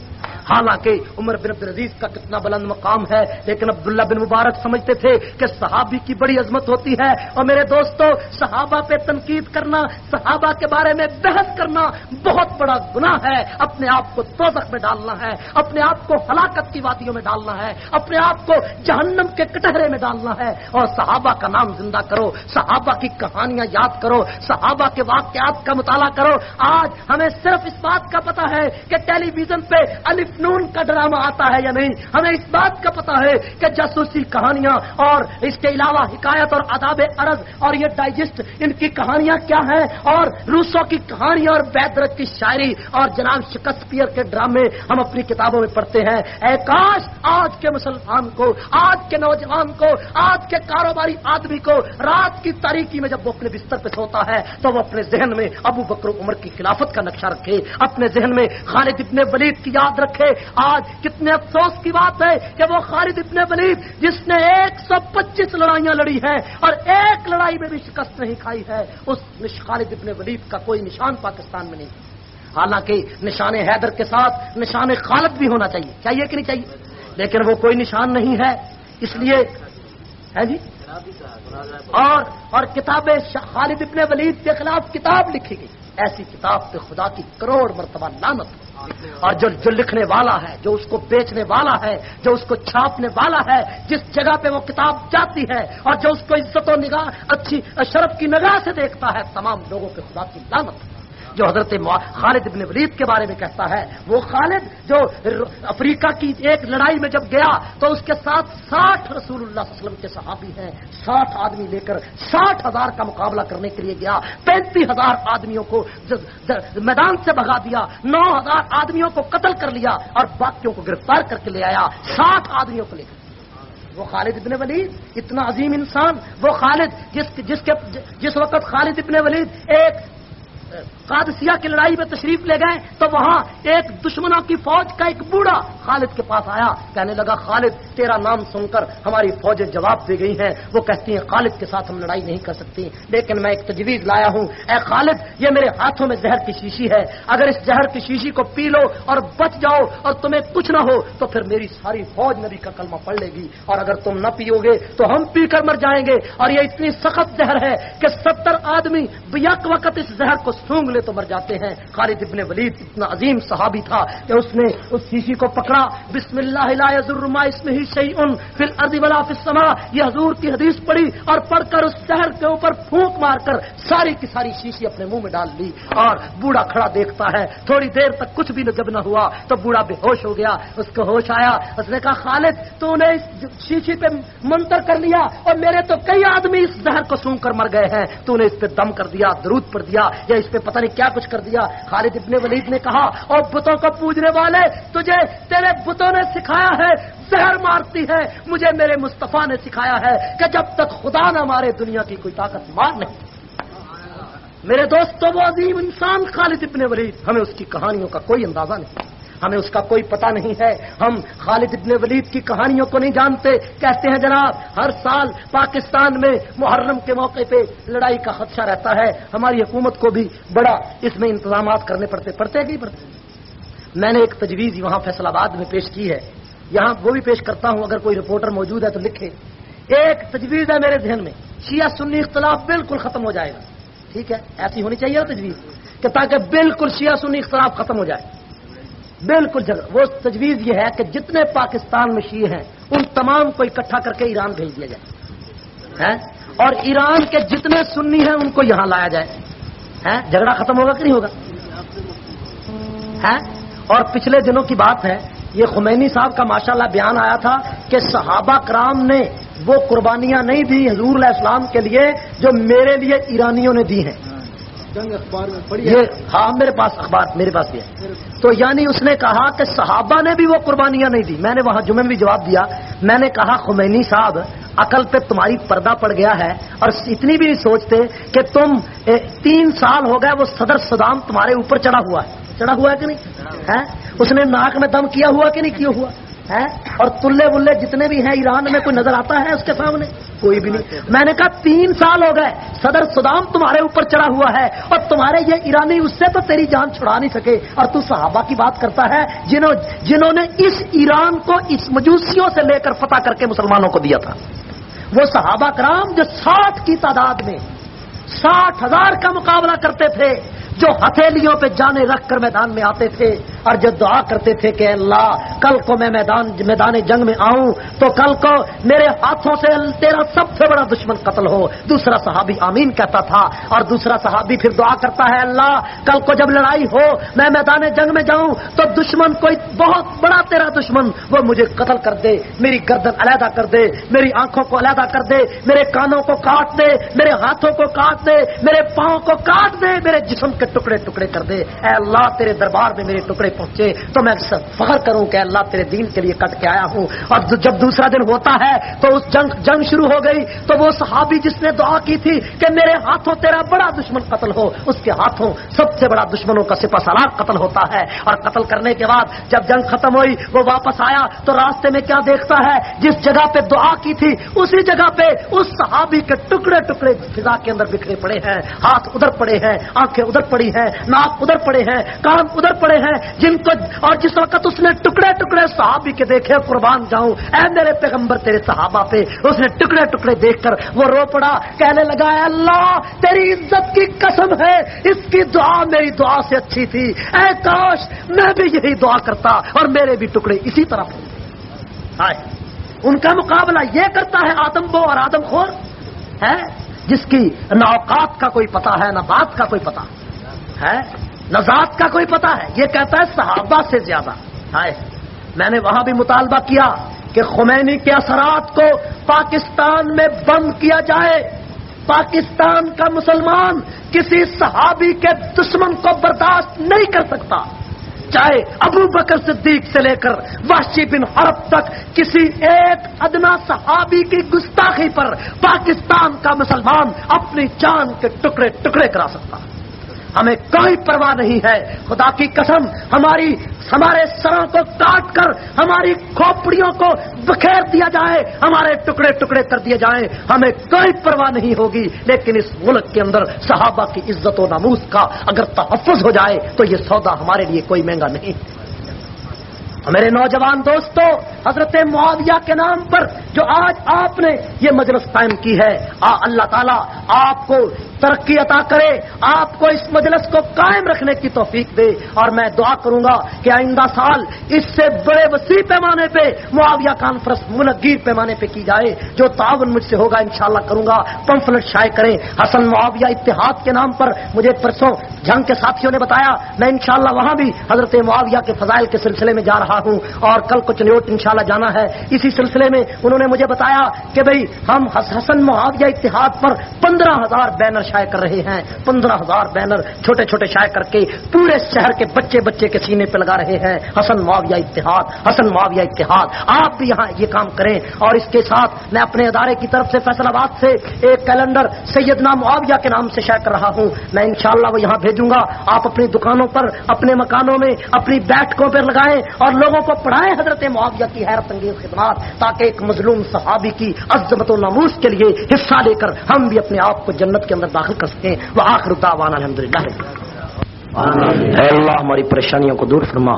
حالانکہ عمر بن عبد العزیز کا کتنا بلند مقام ہے، لیکن عبداللہ بن مبارک سمجھتے تھے کہ صحابی کی بڑی عظمت ہوتی ہے۔ اور میرے دوستوں صحابہ پہ تنقید کرنا، صحابہ کے بارے میں بحث کرنا بہت بڑا گناہ ہے۔ اپنے آپ کو توزخ میں ڈالنا ہے، اپنے آپ کو ہلاکت کی وادیوں میں ڈالنا ہے، اپنے آپ کو جہنم کے کٹہرے میں ڈالنا ہے۔ اور صحابہ کا نام زندہ کرو، صحابہ کی کہانیاں یاد کرو، صحابہ کے واقعات کا مطالعہ کرو۔ آج ہمیں صرف اس بات کا پتا ہے کہ ٹیلی ویژن پہ الف نون کا ڈرامہ آتا ہے یا نہیں۔ ہمیں اس بات کا پتا ہے کہ جاسوسی کہانیاں اور اس کے علاوہ حکایت اور اداب عرض اور یہ ڈائجسٹ ان کی کہانیاں کیا ہیں اور روسوں کی کہانیاں اور بیدرت کی شاعری اور جناب شکسپیئر کے ڈرامے ہم اپنی کتابوں میں پڑھتے ہیں۔ اے کاش آج کے مسلمان کو، آج کے نوجوان کو، آج کے کاروباری آدمی کو رات کی تاریخی میں جب وہ اپنے بستر پہ سوتا ہے تو وہ اپنے ذہن میں ابو بکر عمر کی خلافت کا نقشہ رکھے، اپنے ذہن میں خالد ابن ولید کی یاد رکھے۔ آج کتنے افسوس کی بات ہے کہ وہ خالد ابن ولید جس نے ایک سو پچیس لڑائیاں لڑی ہیں اور ایک لڑائی میں بھی شکست نہیں کھائی ہے، اس خالد ابن ولید کا کوئی نشان پاکستان میں نہیں۔ حالانکہ نشان حیدر کے ساتھ نشان خالد بھی ہونا چاہیے۔ چاہیے کہ نہیں چاہیے؟ لیکن وہ کوئی نشان نہیں ہے۔ اس لیے ہے جی؟ اور اور کتاب خالد ابن ولید کے خلاف کتاب لکھی گئی۔ ایسی کتاب پہ خدا کی کروڑ مرتبہ لانت اور جو جو لکھنے والا ہے، جو اس کو بیچنے والا ہے، جو اس کو چھاپنے والا ہے، جس جگہ پہ وہ کتاب جاتی ہے اور جو اس کو عزت و نگاہ، اچھی شرف کی نگاہ سے دیکھتا ہے، تمام لوگوں کے خدا کی لانت ہے جو حضرت خالد ابن ولید کے بارے میں کہتا ہے، وہ خالد جو افریقہ کی ایک لڑائی میں جب گیا، تو اس کے ساتھ ساٹھ رسول اللہ صلی اللہ علیہ وسلم کے صحابی ہیں۔ ساٹھ آدمی لے کر ساٹھ ہزار کا مقابلہ کرنے کے لیے گیا۔ پینتیس ہزار آدمیوں کو میدان سے بھگا دیا۔ نو ہزار آدمیوں کو قتل کر لیا اور باقیوں کو گرفتار کر کے لے آیا۔ ساٹھ آدمیوں کو لے کر۔ وہ خالد ابن ولید، اتنا عظیم انسان۔ وہ خالد جس جس کے جس وقت خالد ابن ولید ایک قادسیہ کی لڑائی میں تشریف لے گئے تو وہاں ایک دشمنوں کی فوج کا ایک بوڑھا خالد کے پاس آیا۔ کہنے لگا، خالد، تیرا نام سن کر ہماری فوجیں جواب دے گئی ہیں وہ کہتی ہیں، خالد کے ساتھ ہم لڑائی نہیں کر سکتی لیکن میں ایک تجویز لایا ہوں۔ اے خالد، یہ میرے ہاتھوں میں زہر کی شیشی ہے۔ اگر اس زہر کی شیشی کو پی لو اور بچ جاؤ اور تمہیں کچھ نہ ہو، تو پھر میری ساری فوج نبی کا کلمہ پڑھ لے گی۔ اور اگر تم نہ پیو گے، تو ہم پی کر مر جائیں گے۔ اور یہ اتنی سخت زہر ہے کہ ستر آدمی بیک وقت اس زہر کو سونگ لے تو مر جاتے ہیں۔ خالد ابن ولید اتنا عظیم صحابی تھا کہ اس نے اس شیشی کو پکڑا۔ بسم اللہ اس میں ہی صحیح ان پھر ارد ولا فسما یہ حضور کی حدیث پڑی اور پڑھ کر اس شہر کے اوپر پھونک مار کر ساری کی ساری شیشی اپنے منہ میں ڈال لی اور بوڑھا کھڑا دیکھتا ہے۔ تھوڑی دیر تک کچھ بھی جب نہ ہوا تو بوڑھا بے ہوش ہو گیا۔ اس کو ہوش آیا۔ اس نے کہا، خالد، تو نے اس شیشی پہ منتر کر لیا اور میرے تو کئی آدمی اس زہر کو سونگ کر مر گئے ہیں۔ تو نے اس پہ دم کر دیا، درود پر دیا۔ یا اس پہ پتہ نے کیا کچھ کر دیا؟ خالد ابن ولید نے کہا، اور بتوں کو پوجنے والے، تجھے، تیرے بتوں نے سکھایا ہے، زہر مارتی ہے، مجھے میرے مصطفیٰ نے سکھایا ہے کہ جب تک خدا نہ مارے، دنیا کی کوئی طاقت مار نہیں۔ میرے دوستوں، وہ عظیم انسان خالد ابن ولید، ہمیں اس کی کہانیوں کا کوئی اندازہ نہیں۔ ہمیں اس کا کوئی پتہ نہیں ہے۔ ہم خالد ابن ولید کی کہانیوں کو نہیں جانتے۔ کہتے ہیں جناب، ہر سال پاکستان میں محرم کے موقع پہ لڑائی کا خدشہ رہتا ہے۔ ہماری حکومت کو بھی بڑا اس میں انتظامات کرنے پڑتے پڑتے کہ پڑتے؟ میں نے ایک تجویز وہاں فیصلہ آباد میں پیش کی ہے۔ یہاں وہ بھی پیش کرتا ہوں، اگر کوئی رپورٹر موجود ہے تو لکھے۔ ایک تجویز ہے میرے ذہن میں۔ شیعہ سنی اختلاف بالکل ختم ہو جائے گا۔ ٹھیک ہے؟ ایسی ہونی چاہیے تجویز کہ تاکہ بالکل شیعہ سنی اختلاف ختم ہو جائے۔ بالکل جگہ وہ تجویز یہ ہے کہ جتنے پاکستان میں شیعہ ہیں، ان تمام کو اکٹھا کر کے ایران بھیج دیا جائے۔ اور ایران کے جتنے سنی ہیں، ان کو یہاں لایا جائے۔ جھگڑا ختم ہوگا کہ نہیں ہوگا؟ اور پچھلے دنوں کی بات ہے، یہ خمینی صاحب کا ماشاءاللہ بیان آیا تھا کہ صحابہ کرام نے وہ قربانیاں نہیں دی حضور علیہ السلام کے لیے جو میرے لیے ایرانیوں نے دی ہیں۔ یہ ہاں میرے پاس اخبار میرے پاس بھی ہے۔ تو یعنی اس نے کہا کہ صحابہ نے بھی وہ قربانیاں نہیں دی۔ میں نے وہاں جمعے میں بھی جواب دیا۔ میں نے کہا خمینی صاحب عقل پہ تمہاری پردہ پڑ گیا ہے اور اتنی بھی نہیں سوچتے کہ تم تین سال ہو گئے وہ صدر صدام تمہارے اوپر چڑھا ہوا ہے۔ چڑھا ہوا ہے کہ نہیں؟ ہے۔ اس نے ناک میں دم کیا ہوا کہ نہیں کیا ہوا؟ ہے اور تلے بلے جتنے بھی ہیں ایران میں کوئی نظر آتا ہے اس کے سامنے؟ کوئی بھی نہیں۔ میں نے کہا تین سال ہو گئے، صدر صدام تمہارے اوپر چڑھا ہوا ہے اور تمہارے یہ ایرانی اس سے تو تیری جان چھڑا نہیں سکے۔ اور تو صحابہ کی بات کرتا ہے جنہوں جنہوں نے اس ایران کو اس مجوسیوں سے لے کر فتح کر کے مسلمانوں کو دیا تھا۔ وہ صحابہ کرام جو ساٹھ کی تعداد میں ساٹھ ہزار کا مقابلہ کرتے تھے، جو ہتھیلیوں پہ جانے رکھ کر میدان میں آتے تھے۔ اور جو دعا کرتے تھے کہ اللہ، کل کو میں میدان میدان جنگ میں آؤں، تو کل کو میرے ہاتھوں سے تیرا سب سے بڑا دشمن قتل ہو۔ دوسرا صحابی آمین کہتا تھا، اور دوسرا صحابی پھر دعا کرتا ہے، اللہ، کل کو جب لڑائی ہو، میں میدان جنگ میں جاؤں، تو دشمن کوئی بہت بڑا تیرا دشمن، وہ مجھے قتل کر دے، میری گردن علیحدہ کر دے، میری آنکھوں کو علیحدہ کر دے، میرے کانوں کو کاٹ دے، میرے ہاتھوں کو کاٹ دے، میرے پاؤں کو کاٹ دے، میرے جسم کے ٹکڑے ٹکڑے کر دے۔ اے اللہ، تیرے دربار میں میرے ٹکڑے پہنچے، تو میں فخر کروں کہ اللہ، تیرے دین کے لیے کٹ کے آیا ہوں۔ اور جب دوسرا دن ہوتا ہے، تو اس جنگ جنگ شروع ہو گئی۔ تو وہ صحابی جس نے دعا کی تھی کہ میرے ہاتھوں تیرا بڑا دشمن قتل ہو، اس کے ہاتھوں سب سے بڑا دشمنوں کا سپا سالار قتل ہوتا ہے۔ اور قتل کرنے کے بعد جب جنگ ختم ہوئی، وہ واپس آیا، تو راستے میں کیا دیکھتا ہے؟ جس جگہ پہ دعا کی تھی، اسی جگہ پہ اس صحابی کے ٹکڑے ٹکڑے فضا کے اندر بکھرے پڑے ہیں، ہاتھ ادھر پڑے ہیں، آنکھیں ادھر پڑی ہیں، ناک ادھر پڑے ہیں کام ادھر پڑے ہیں، جن کو اور جس وقت اس نے ٹکڑے ٹکڑے صحابی کے دیکھے، قربان جاؤں، اے میرے پیغمبر، تیرے صحابہ پہ اس نے ٹکڑے ٹکڑے دیکھ کر وہ رو پڑا، کہنے لگا، اے اللہ، تیری عزت کی قسم ہے، اس کی دعا میری دعا سے اچھی تھی۔ اے کاش، میں بھی یہی دعا کرتا اور میرے بھی ٹکڑے اسی طرح آئے ان کا مقابلہ یہ کرتا ہے آدم بو اور آدم خور ہے جس کی نہ اوقات کا کوئی پتا ہے، نہ بات کا کوئی پتا ہے۔ نہ ذات کا کوئی پتا ہے۔ یہ کہتا ہے صحابہ سے زیادہ۔ ہے میں نے وہاں بھی مطالبہ کیا کہ خمینی کے اثرات کو پاکستان میں بند کیا جائے۔ پاکستان کا مسلمان کسی صحابی کے دشمن کو برداشت نہیں کر سکتا۔ چاہے ابو بکر صدیق سے لے کر واشی بن حرب تک کسی ایک ادنا صحابی کی گستاخی پر پاکستان کا مسلمان اپنی جان کے ٹکڑے ٹکڑے کرا سکتا۔ ہے ہمیں کوئی پرواہ نہیں ہے۔ خدا کی قسم، ہماری، ہمارے سروں کو کاٹ کر، ہماری کھوپڑیوں کو بکھیر دیا جائے، ہمارے ٹکڑے ٹکڑے کر دیے جائیں، ہمیں کوئی پرواہ نہیں ہوگی۔ لیکن اس ملک کے اندر صحابہ کی عزت و ناموس کا اگر تحفظ ہو جائے، تو یہ سودا ہمارے لیے کوئی مہنگا نہیں۔ میرے نوجوان دوستوں حضرت معاویہ کے نام پر جو آج آپ نے یہ مجلس قائم کی ہے، آ اللہ تعالیٰ آپ کو ترقی عطا کرے، آپ کو اس مجلس کو قائم رکھنے کی توفیق دے۔ اور میں دعا کروں گا کہ آئندہ سال اس سے بڑے وسیع پیمانے پہ معاویہ کانفرنس منگیر پیمانے پہ کی جائے۔ جو تعاون مجھ سے ہوگا انشاءاللہ کروں گا، پمفلٹ شائع کریں۔ حسن معاویہ اتحاد کے نام پر مجھے پرسوں جنگ کے ساتھیوں نے بتایا، میں انشاءاللہ وہاں بھی حضرت معاویہ کے فضائل کے سلسلے میں جا رہا ہوں اور کل کو چنوٹ انشاءاللہ جانا ہے۔ اسی سلسلے میں انہوں نے مجھے بتایا کہ بھئی ہم حسن معاویہ اتحاد پر پندرہ ہزار بینر شائع کر رہے ہیں۔ پندرہ ہزار بینر چھوٹے چھوٹے شائع کر کے پورے شہر کے بچے بچے کے سینے پہ لگا رہے ہیں۔ حسن معاویہ اتحاد، حسن معاویہ اتحاد۔ آپ بھی یہاں یہ کام کریں اور اس کے ساتھ میں اپنے ادارے کی طرف سے فیصل آباد سے ایک کیلنڈر سیدنا معاویہ کے نام سے شائع کر رہا ہوں۔ میں انشاءاللہ وہ یہاں بھیجوں گا۔ آپ اپنی دکانوں پر، اپنے مکانوں میں اپنی بیٹھکوں پر لگائیں اور لوگوں کو پڑھائیں حضرت معاویہ کی حیرت انگیز خدمات تاکہ ایک مظلوم صحابی کی عظمت و ناموس کے لیے حصہ لے کر ہم بھی اپنے آپ کو جنت کے اندر داخل کر سکیں۔ وہ آخر دعوانا الحمد للہ اے اللہ ہماری پریشانیوں کو دور فرما۔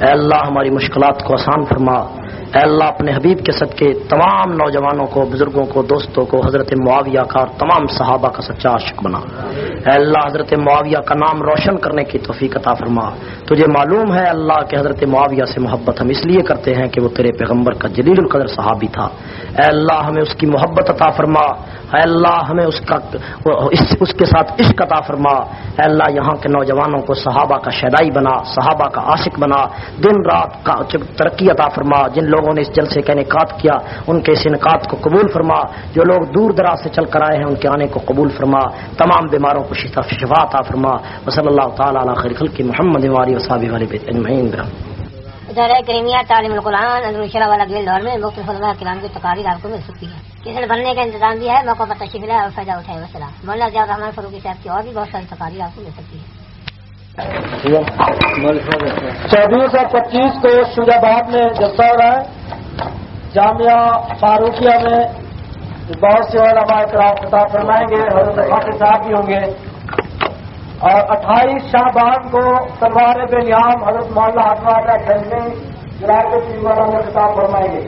اے اللہ ہماری مشکلات کو آسان فرما۔ اے اللہ اپنے حبیب کے صدقے تمام نوجوانوں کو، بزرگوں کو، دوستوں کو، حضرت معاویہ کا اور تمام صحابہ کا سچا عاشق بنا۔ اے اللہ حضرت معاویہ کا نام روشن کرنے کی توفیق عطا فرما۔ تجھے معلوم ہے اللہ کہ حضرت معاویہ سے محبت ہم اس لیے کرتے ہیں کہ وہ تیرے پیغمبر کا جلیل القدر صحابی تھا۔ اے اللہ ہمیں اس کی محبت عطا فرما۔ اے اللہ ہمیں اس کا اس, اس کے ساتھ عشق عطا فرما۔ اے اللہ یہاں کے نوجوانوں کو صحابہ کا شیدائی بنا صحابہ کا عاشق بنا۔ دن رات کا ترقی عطا فرما جن لوگوں نے اس جلسے کا انعقاد کیا ان کے اس انعقاد کو قبول فرما۔ جو لوگ دور دراز سے چل کر آئے ہیں ان کے آنے کو قبول فرما۔ تمام بیماروں کو شفا عطا فرما۔ وصلی اللہ تعالیٰ علیہ خیر خلق محمد والی وصابی والی اجمعین۔ ادارہ کریمیا تعلیم القرآن ادرشرا والا گیل دور میں مختلف علماء کرام کی تقاریر آپ کو مل سکتی ہے۔ کسی نے بننے کا انتظام بھی ہے، موقع پر تشریف لائے اور فائدہ اٹھائے، وسلام۔ مولانا زیاد رحمان فروغی صاحب کی اور بھی بہت ساری تقاریر آپ کو مل سکتی ہے۔ چودہ سو پچیس کو شوجہ آباد میں جلسہ ہو رہا ہے۔ جامعہ فاروقیہ میں بہت سے علماء کرام خطاب فرمائیں گے، حضرت صاحب بھی ہوں گے۔ اور اٹھائیس شاہبان کو تلوار بے نیام حضرت مولانا آٹھواں گھنٹے جلال کے تین والا میں خطاب فرمائیں گے